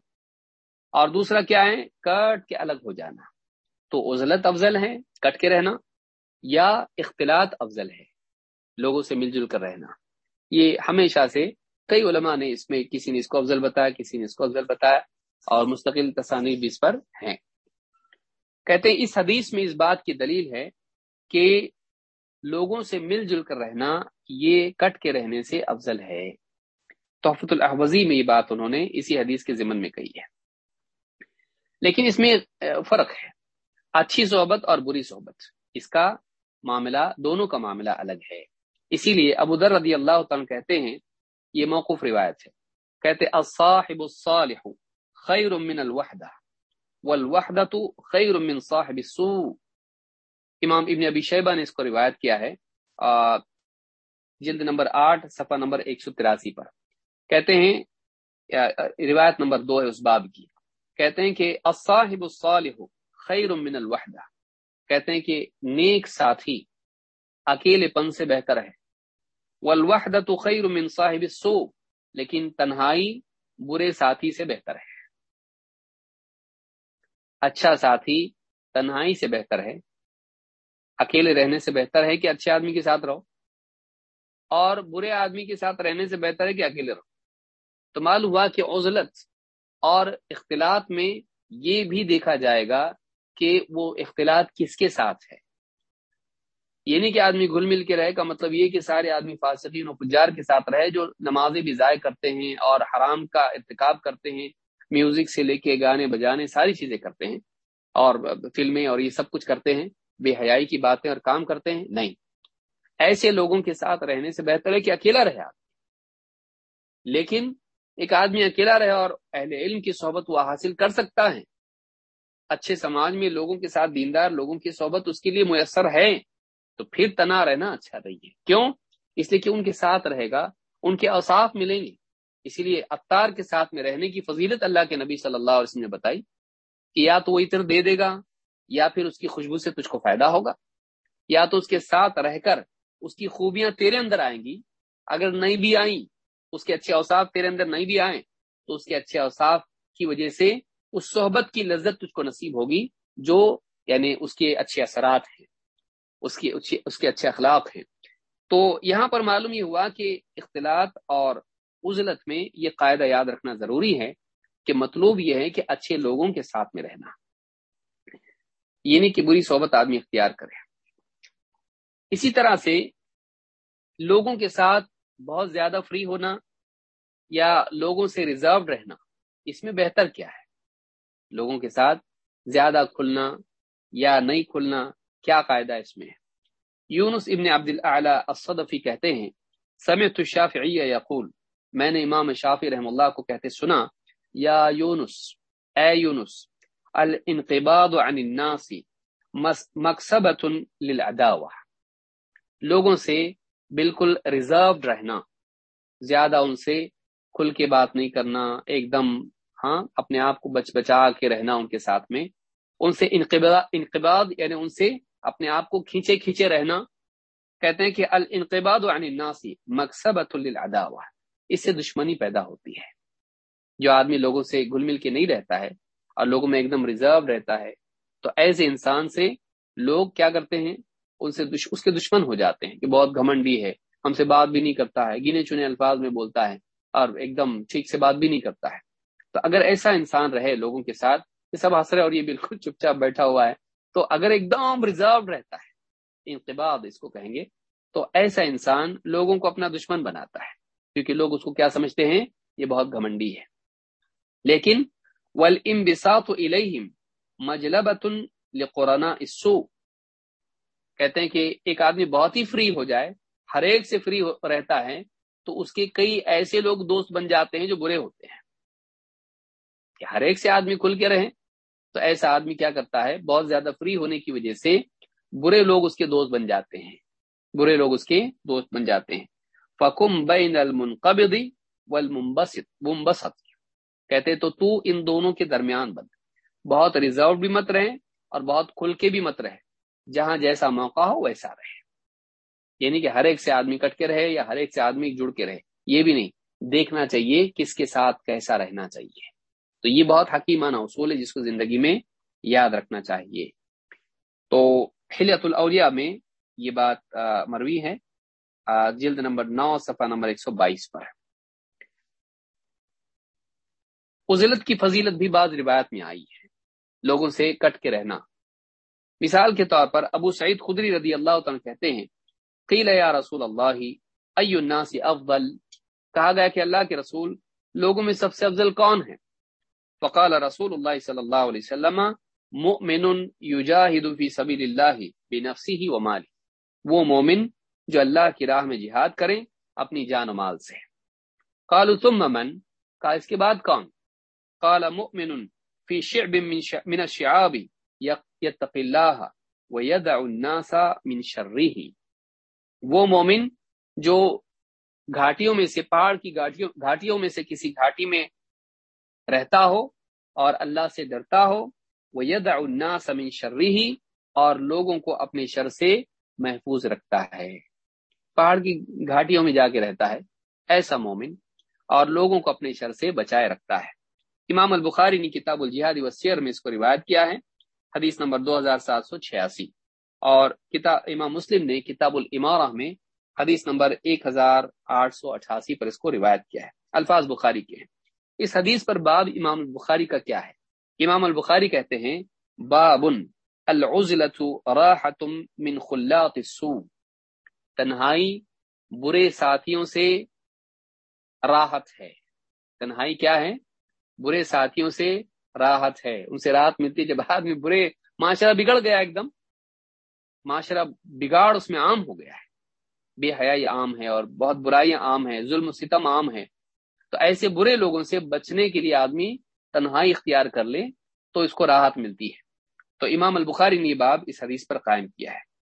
اور دوسرا کیا ہے؟ کٹ کے الگ ہو جانا۔ تو عزلت افضل ہے، کٹ کے رہنا، یا اختلاط افضل ہے، لوگوں سے مل جل کر رہنا۔ یہ ہمیشہ سے کئی علماء نے اس میں کسی نے اس کو افضل بتایا، کسی نے اس کو افضل بتایا، اور مستقل تصانیف بھی اس پر ہیں۔ کہتے ہیں، اس حدیث میں اس بات کی دلیل ہے کہ لوگوں سے مل جل کر رہنا یہ کٹ کے رہنے سے افضل ہے۔ تحفت الحوزی میں یہ بات انہوں نے اسی حدیث کے ضمن میں کہی ہے۔ لیکن اس میں فرق ہے۔ اچھی صحبت اور بری صحبت، اس کا معاملہ، دونوں کا معاملہ الگ ہے۔ اسی لیے ابو در رضی اللہ تعالیٰ کہتے ہیں، یہ موقف روایت ہے۔ کہتے الصاحب الصالح خیر من الوحدہ والوحدہ خیر من صاحب السوء۔ امام ابن ابی شیبہ نے اس کو روایت کیا ہے جلد نمبر آٹھ، صفحہ نمبر ایک سو تراسی پر۔ کہتے ہیں روایت نمبر دو ہے اس باب کی۔ کہتے ہیں کہ الصاحب الصالح خیر من الوحدہ۔ کہتے ہیں کہ نیک ساتھی اکیلے پن سے بہتر ہے۔ والوحدہ خیر من صاحب السوء، لیکن تنہائی برے ساتھی سے بہتر ہے۔ اچھا ساتھی تنہائی سے بہتر ہے۔ اکیلے رہنے سے بہتر ہے کہ اچھے آدمی کے ساتھ رہو اور برے آدمی کے ساتھ رہنے سے بہتر ہے کہ اکیلے رہو۔ تو معلوم ہوا کہ عزلت اور اختلاط میں یہ بھی دیکھا جائے گا کہ وہ اختلاط کس کے ساتھ ہے۔ یہ نہیں کہ آدمی گل مل کے رہے کا مطلب یہ کہ سارے آدمی فاسقین و پجار کے ساتھ رہے جو نمازیں بھی ضائع کرتے ہیں اور حرام کا ارتکاب کرتے ہیں، میوزک سے لے کے گانے بجانے ساری چیزیں کرتے ہیں اور فلمیں اور یہ سب کچھ کرتے ہیں۔ بے حیائی کی باتیں اور کام کرتے ہیں؟ نہیں۔ ایسے لوگوں کے ساتھ رہنے سے بہتر ہے کہ اکیلا رہے آدمی لیکن ایک آدمی اکیلا رہے اور اہل علم کی صحبت وہ حاصل کر سکتا ہے۔ اچھے سماج میں لوگوں کے ساتھ دیندار لوگوں کی صحبت اس کے لیے میسر ہے۔ تو پھر تنا رہنا اچھا رہیے کیوں؟ اس لیے کہ ان کے ساتھ رہے گا، ان کے اوساف ملیں گے۔ اسی لیے اتار کے ساتھ میں رہنے کی فضیلت اللہ کے نبی صلی اللہ علیہ وسلم نے بتائی کہ یا تو وہ اتر دے دے گا یا پھر اس کی خوشبو سے تجھ کو فائدہ ہوگا، یا تو اس کے ساتھ رہ کر اس کی خوبیاں تیرے اندر آئیں گی۔ اگر نہیں بھی آئیں، اس کے اچھے اوساف تیرے اندر نہیں بھی آئیں، تو اس کے اچھے اوساف کی وجہ سے اس صحبت کی لذت تجھ کو نصیب ہوگی، جو یعنی اس کے اچھے اثرات ہیں، اس کی اس کے اچھے اخلاق ہیں۔ تو یہاں پر معلوم یہ ہوا کہ اختلاط اور عزلت میں یہ قاعدہ یاد رکھنا ضروری ہے کہ مطلوب یہ ہے کہ اچھے لوگوں کے ساتھ میں رہنا۔ یہ نہیں کہ بری صحبت آدمی اختیار کرے۔ اسی طرح سے لوگوں کے ساتھ بہت زیادہ فری ہونا یا لوگوں سے ریزرو رہنا، اس میں بہتر کیا ہے؟ لوگوں کے ساتھ زیادہ کھلنا یا نہیں کھلنا کیا قاعدہ اس میں ہے؟ یونس ابن عبد الصدفی کہتے ہیں، سمعت الشافعی یقول، میں نے امام شافی رحم اللہ کو کہتے سنا، یا یونس، اے یونس الانقباض عن الناس مقصبت للعداوہ۔ لوگوں سے بالکل ریزروڈ رہنا، زیادہ ان سے کھل کے بات نہیں کرنا، ایک دم ہاں اپنے آپ کو بچ بچا کے رہنا ان کے ساتھ میں۔ ان سے انقباد یعنی ان سے اپنے آپ کو کھینچے کھینچے رہنا۔ کہتے ہیں کہ الانقباد عن الناس مقصبت للعداوہ۔ اس سے دشمنی پیدا ہوتی ہے۔ جو آدمی لوگوں سے گل مل کے نہیں رہتا ہے اور لوگوں میں ایک دم ریزرو رہتا ہے۔ تو ایسے انسان سے لوگ کیا کرتے ہیں؟ ان سے دش... اس کے دشمن ہو جاتے ہیں کہ بہت گھمنڈی ہے۔ ہم سے بات بھی نہیں کرتا ہے، گنے چنے الفاظ میں بولتا ہے اور ایک دم ٹھیک سے بات بھی نہیں کرتا ہے۔ تو اگر ایسا انسان رہے لوگوں کے ساتھ یہ سب ہنس رہے اور یہ بالکل چپ چاپ بیٹھا ہوا ہے، تو اگر ایک دم ریزرو رہتا ہے انتباد اس کو کہیں گے، تو ایسا انسان لوگوں کو اپنا دشمن بناتا ہے۔ کیونکہ لوگ اس کو کیا سمجھتے ہیں؟ یہ بہت گھمنڈی ہے۔ لیکن ولامبساط الیہم مجلبۃ لقرانا السوء۔ کہتے ہیں کہ ایک آدمی بہت ہی فری ہو جائے، ہر ایک سے فری رہتا ہے، تو اس کے کئی ایسے لوگ دوست بن جاتے ہیں جو برے ہوتے ہیں۔ کہ ہر ایک سے آدمی کھل کے رہیں تو ایسا آدمی کیا کرتا ہے؟ بہت زیادہ فری ہونے کی وجہ سے برے لوگ اس کے دوست بن جاتے ہیں۔ برے لوگ اس کے دوست بن جاتے ہیں۔ فکم بین المنقبض والمنبسط کہتے تو تو ان دونوں کے درمیان بن۔ بہت ریزرو بھی مت رہے اور بہت کھل کے بھی مت رہے جہاں جیسا موقع ہو ویسا رہے۔ یعنی کہ ہر ایک سے آدمی کٹ کے رہے یا ہر ایک سے آدمی جڑ کے رہے۔ یہ بھی نہیں۔ دیکھنا چاہیے کس کے ساتھ کیسا رہنا چاہیے۔ تو یہ بہت حکیمانہ اصول ہے جس کو زندگی میں یاد رکھنا چاہیے۔ تو حلیت الاولیاء میں یہ بات مروی ہے۔ جلد نمبر نو، صفحہ نمبر ایک سو بائیس پر۔ ازلت کی فضیلت بھی بعض روایت میں آئی ہے۔ لوگوں سے کٹ کے رہنا۔ مثال کے طور پر ابو سعید خدری رضی اللہ تعالیٰ کہتے ہیں، قیل یا رسول اللہ ای الناس افضل؟ کہا گیا کہ اللہ کے رسول لوگوں میں سب سے افضل کون ہے فقال رسول اللہ صلی اللہ علیہ وسلم، مؤمن یجاہد فی سبیل اللہ بنفسه ومالی وہ مومن جو اللہ کی راہ میں جہاد کریں اپنی جان و مال سے۔ قالوا، ثم من؟ کہا، اس کے بعد کون؟ قال مؤمن فی شعب من الشعاب یتق اللہ ویدع الناس من شرہ وہ مومن جو گھاٹیوں میں سے پہاڑ کی گھاٹیوں گھاٹیوں میں سے کسی گھاٹی میں رہتا ہو اور اللہ سے ڈرتا ہو وہ ید الناس من شرری اور لوگوں کو اپنے شر سے محفوظ رکھتا ہے۔ پہاڑ کی گھاٹیوں میں جا کے رہتا ہے، ایسا مومن اور لوگوں کو اپنے شر سے بچائے رکھتا ہے۔ امام البخاری نے کتاب الجہاد وسیر میں اس کو روایت کیا ہے، حدیث نمبر دو ہزار سات سو چھیاسی۔ اور کتاب، امام مسلم نے کتاب العمارہ میں حدیث نمبر ایک ہزار آٹھ سو اٹھاسی پر اس کو روایت کیا ہے۔ الفاظ بخاری کے ہیں۔ اس حدیث پر باب امام البخاری کا کیا ہے؟ امام البخاری کہتے ہیں، بابن العزلت راحت من خلاط السوء۔ تنہائی برے ساتھیوں سے راحت ہے۔ تنہائی کیا ہے؟ برے ساتھیوں سے راحت ہے۔ ان سے راحت ملتی ہے۔ جب آدمی برے، معاشرہ بگڑ گیا ایک دم، معاشرہ بگاڑ اس میں عام ہو گیا ہے۔ بے حیائی عام ہے اور بہت برائیاں عام ہیں، ظلم و ستم عام ہے تو ایسے برے لوگوں سے بچنے کے لیے آدمی تنہائی اختیار کر لے تو اس کو راحت ملتی ہے۔ تو امام البخاری نے یہ باب اس حدیث پر قائم کیا ہے۔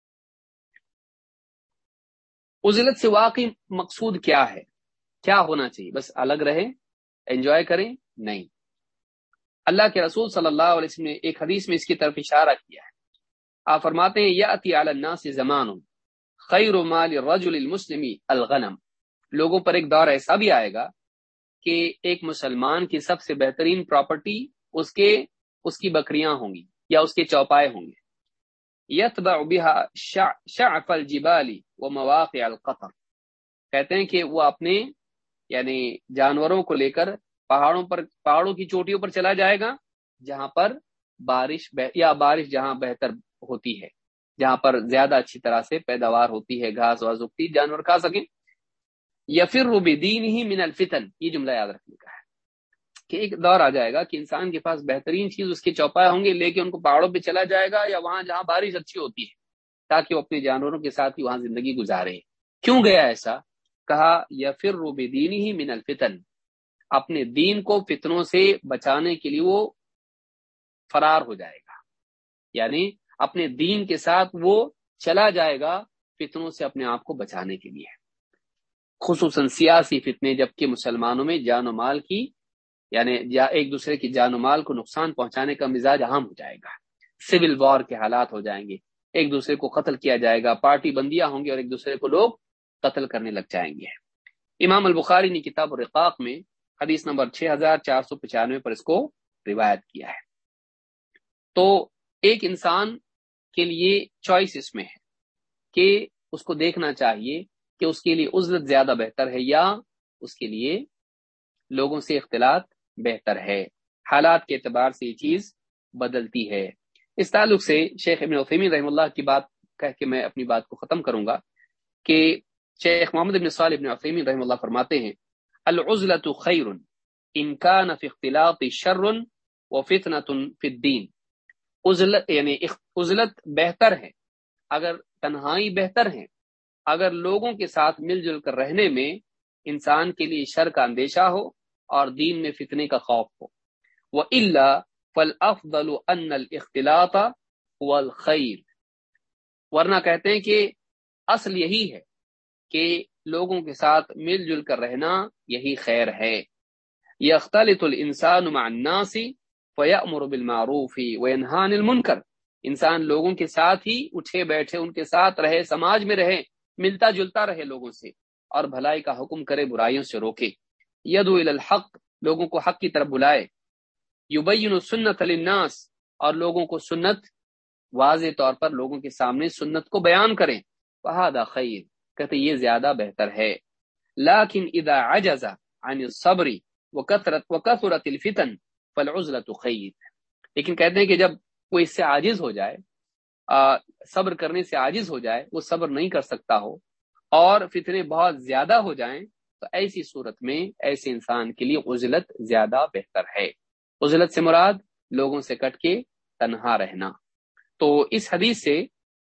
عزلت سے واقعی مقصود کیا ہے؟ کیا ہونا چاہیے؟ بس الگ رہے انجوائے کریں نہیں۔ اللہ کے رسول صلی اللہ علیہ وسلم نے ایک حدیث میں اس کی طرف اشارہ کیا ہے۔ آپ فرماتے ہیں، یا الناس زمان، خیر مال رجل المسلمی الغنم۔ لوگوں پر ایک دور ایسا بھی آئے گا کہ ایک مسلمان کی سب سے بہترین پراپرٹی اس کے، اس کی بکریاں ہوں گی یا اس کے چوپائے ہوں گے۔ یتبع بها شعف الجبال و مواقع القطر۔ کہتے ہیں کہ وہ اپنے یعنی جانوروں کو لے کر پہاڑوں پر، پہاڑوں کی چوٹیوں پر چلا جائے گا، جہاں پر بارش یا بارش جہاں بہتر ہوتی ہے، جہاں پر زیادہ اچھی طرح سے پیداوار ہوتی ہے، گھاس واس اگتی، جانور کھا سکیں۔ یا پھر روبی دین ہی من الفتن، یہ جملہ یاد رکھنے کا ہے کہ ایک دور آ جائے گا کہ انسان کے پاس بہترین چیز اس کے چوپائے ہوں گے لے کے ان کو پہاڑوں پہ چلا جائے گا یا وہاں جہاں بارش اچھی ہوتی ہے، تاکہ وہ اپنے جانوروں کے ساتھ ہی وہاں زندگی گزارے۔ کیوں گیا ایسا؟ کہا یا پھر روبی دین ہی من الفتن اپنے دین کو فتنوں سے بچانے کے لیے وہ فرار ہو جائے گا۔ یعنی اپنے دین کے ساتھ وہ چلا جائے گا فتنوں سے اپنے آپ کو بچانے کے لیے۔ خصوصاً سیاسی فتنے، جبکہ مسلمانوں میں جان و مال کی یعنی ایک دوسرے کی جان و مال کو نقصان پہنچانے کا مزاج عام ہو جائے گا۔ سول وار کے حالات ہو جائیں گے۔ ایک دوسرے کو قتل کیا جائے گا، پارٹی بندیاں ہوں گی اور ایک دوسرے کو لوگ قتل کرنے لگ جائیں گے۔ امام البخاری نے کتاب الرقاق میں حدیث نمبر 6495 پر اس کو روایت کیا ہے۔ تو ایک انسان کے لیے چوائس اس میں ہے کہ اس کو دیکھنا چاہیے کہ اس کے لیے عزلت زیادہ بہتر ہے یا اس کے لیے لوگوں سے اختلاط بہتر ہے۔ حالات کے اعتبار سے یہ چیز بدلتی ہے۔ اس تعلق سے شیخ ابن عثیمین رحم اللہ کی بات کہہ کے میں اپنی بات کو ختم کروں گا کہ شیخ محمد ابن صالح ابن عثیمین رحم اللہ فرماتے ہیں العزلت خیر انکان فی اختلاط شر و فتنة فی الدین عزلت یعنی عزلت بہتر ہے. اگر تنہائی بہتر ہے. اگر لوگوں کے ساتھ مل جل کر رہنے میں انسان کے لیے شر کا اندیشہ ہو اور دین میں فتنے کا خوف ہو. وہ اللہ فل افضل ان الاختلاط والخیر ورنہ کہتے ہیں کہ اصل یہی ہے کہ لوگوں کے ساتھ مل جل کر رہنا یہی خیر ہے۔ یختلط الانسان مع الناس فیامر بالمعروف وینهى المنکر۔ انسان لوگوں کے ساتھ ہی اٹھے بیٹھے، ان کے ساتھ رہے، سماج میں رہے، ملتا جلتا رہے لوگوں سے اور بھلائی کا حکم کرے، برائیوں سے روکے۔ یدو الحق، لوگوں کو حق کی طرف بلائے۔ یبین سنت للناس اور لوگوں کو سنت، واضح طور پر لوگوں کے سامنے سنت کو بیان کریں۔ فہذا خیر۔ کہتے یہ زیادہ بہتر ہے۔ لیکن اذا عجز عن الصبر وکثرت وکثرت الفتن فالعزلة خیر۔ لیکن کہتے ہیں کہ جب وہ اس سے عاجز ہو جائے صبر کرنے سے عاجز ہو جائے، وہ صبر نہیں کر سکتا ہو اور فتنے بہت زیادہ ہو جائیں، تو ایسی صورت میں ایسے انسان کے لیے عزلت زیادہ بہتر ہے۔ عزلت سے مراد لوگوں سے کٹ کے تنہا رہنا۔ تو اس حدیث سے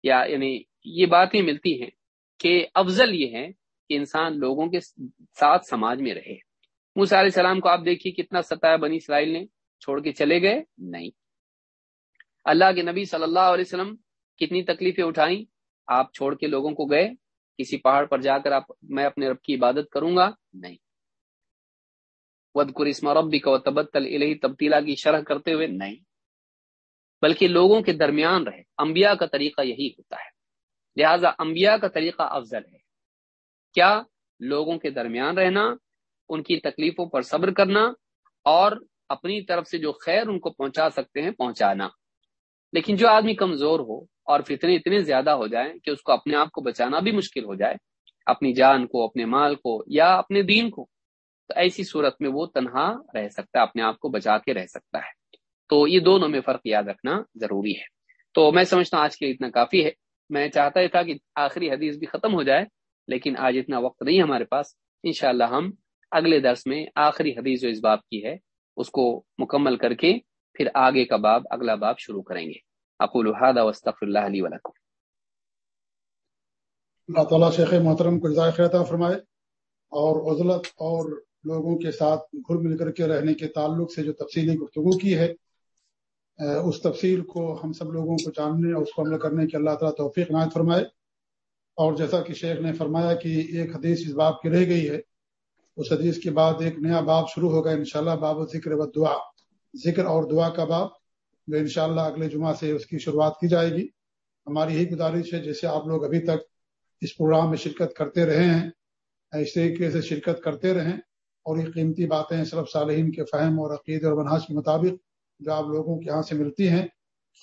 یا یعنی یہ باتیں ملتی ہیں کہ افضل یہ ہے کہ انسان لوگوں کے ساتھ سماج میں رہے۔ موسیٰ علیہ السلام کو آپ دیکھیے کتنا ستایا بنی اسرائیل نے، چھوڑ کے چلے گئے؟ نہیں۔ اللہ کے نبی صلی اللہ علیہ وسلم کتنی تکلیفیں اٹھائیں؟ آپ چھوڑ کے لوگوں کو گئے، کسی پہاڑ پر جا کر آپ، میں اپنے رب کی عبادت کروں گا؟ نہیں۔ ود قرسم ربی کا تبتل الہی تبدیلا کی شرح کرتے ہوئے؟ نہیں۔ بلکہ لوگوں کے درمیان رہے۔ انبیاء کا طریقہ یہی ہوتا ہے۔ لہذا انبیاء کا طریقہ افضل ہے۔ کیا لوگوں کے درمیان رہنا، ان کی تکلیفوں پر صبر کرنا اور اپنی طرف سے جو خیر ان کو پہنچا سکتے ہیں، پہنچانا۔ لیکن جو آدمی کمزور ہو اور فتنے اتنے زیادہ ہو جائیں کہ اس کو اپنے آپ کو بچانا بھی مشکل ہو جائے، اپنی جان کو، اپنے مال کو یا اپنے دین کو، تو ایسی صورت میں وہ تنہا رہ سکتا ہے، اپنے آپ کو بچا کے رہ سکتا ہے۔ تو یہ دونوں میں فرق یاد رکھنا ضروری ہے۔ تو میں سمجھتا ہوں آج کے لیے اتنا کافی ہے۔ میں چاہتا ہی تھا کہ آخری حدیث بھی ختم ہو جائے، لیکن آج اتنا وقت نہیں ہمارے پاس۔ انشاءاللہ ہم اگلے درس میں آخری حدیث جو اس باب کی ہے، اس کو مکمل کر کے پھر آگے کا باب، اگلا باب شروع کریں گے۔ اقول هذا واستغفر الله لي ولكم۔ اللہ تعالیٰ شیخ محترم کو جزائے خیر عطا فرمائے اور عزلت اور لوگوں کے ساتھ گھر مل کر کے رہنے کے تعلق سے جو تفصیلی گفتگو کی ہے اس تفصیل کو ہم سب لوگوں کو جاننے اور اس کو عمل کرنے کے اللہ تعالیٰ توفیق عنایت فرمائے۔ اور جیسا کہ شیخ نے فرمایا کہ ایک حدیث اس باب کی رہ گئی ہے۔ اس حدیث کے بعد ایک نیا باب شروع ہوگا انشاءاللہ، باب ذکر و دعا ذکر اور دعا کا باب جو انشاءاللہ اگلے جمعہ سے اس کی شروعات کی جائے گی۔ ہماری یہی گزارش ہے، جیسے آپ لوگ ابھی تک اس پروگرام میں شرکت کرتے رہے ہیں اس طریقے سے شرکت کرتے رہیں اور یہ قیمتی باتیں صرف صالحین کے فہم اور عقید اور مناج کے مطابق جو آپ لوگوں کے یہاں سے ملتی ہیں،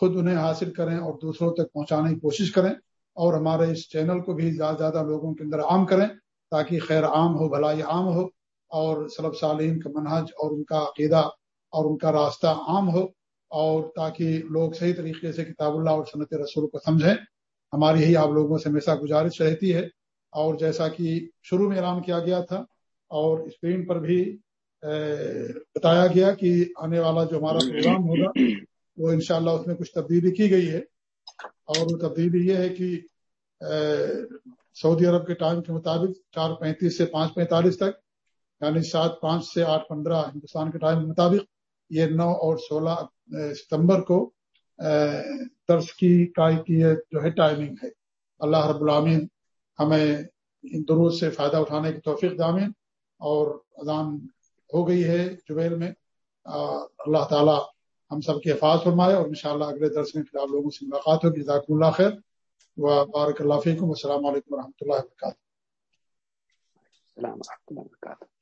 خود انہیں حاصل کریں اور دوسروں تک پہنچانے کی کوشش کریں اور ہمارے اس چینل کو بھی زیادہ زیادہ لوگوں کے اندر عام کریں تاکہ خیر عام ہو، بھلائی عام ہو اور صلب سالین کا منہج اور ان کا عقیدہ اور ان کا راستہ عام ہو اور تاکہ لوگ صحیح طریقے سے کتاب اللہ اور صنعت رسول کو سمجھیں۔ ہماری ہی آپ لوگوں سے ہمیشہ گزارش رہتی ہے اور جیسا کہ شروع میں اعلان کیا گیا تھا اور اسکرین پر بھی بتایا گیا کہ آنے والا جو ہمارا پروگرام ہوگا، وہ انشاءاللہ اس میں کچھ تبدیلی کی گئی ہے۔ اور وہ تبدیلی یہ ہے کہ سعودی عرب کے ٹائم کے مطابق چار پینتیس سے پانچ پینتالیس تک یعنی سات پانچ سے آٹھ پندرہ ہندوستان کے ٹائم کے مطابق یہ نو اور سولہ ستمبر کو درس کی کی جو ہے ٹائمنگ ہے۔ اللہ رب العامین ہمیں ان درود سے فائدہ اٹھانے کی توفیق دامین اور اذان ہو گئی ہے جبیل میں۔ اللہ تعالی ہم سب کے حفاظ فرمائے اور انشاءاللہ اگلے درس میں فی لوگوں سے ملاقات ہوگی۔ جزاک اللہ خیر۔ و بارک اللہ فیکم۔ السلام علیکم و رحمۃ اللہ وبرکاتہ۔ السلام و رحمۃ اللہ وبرکاتہ۔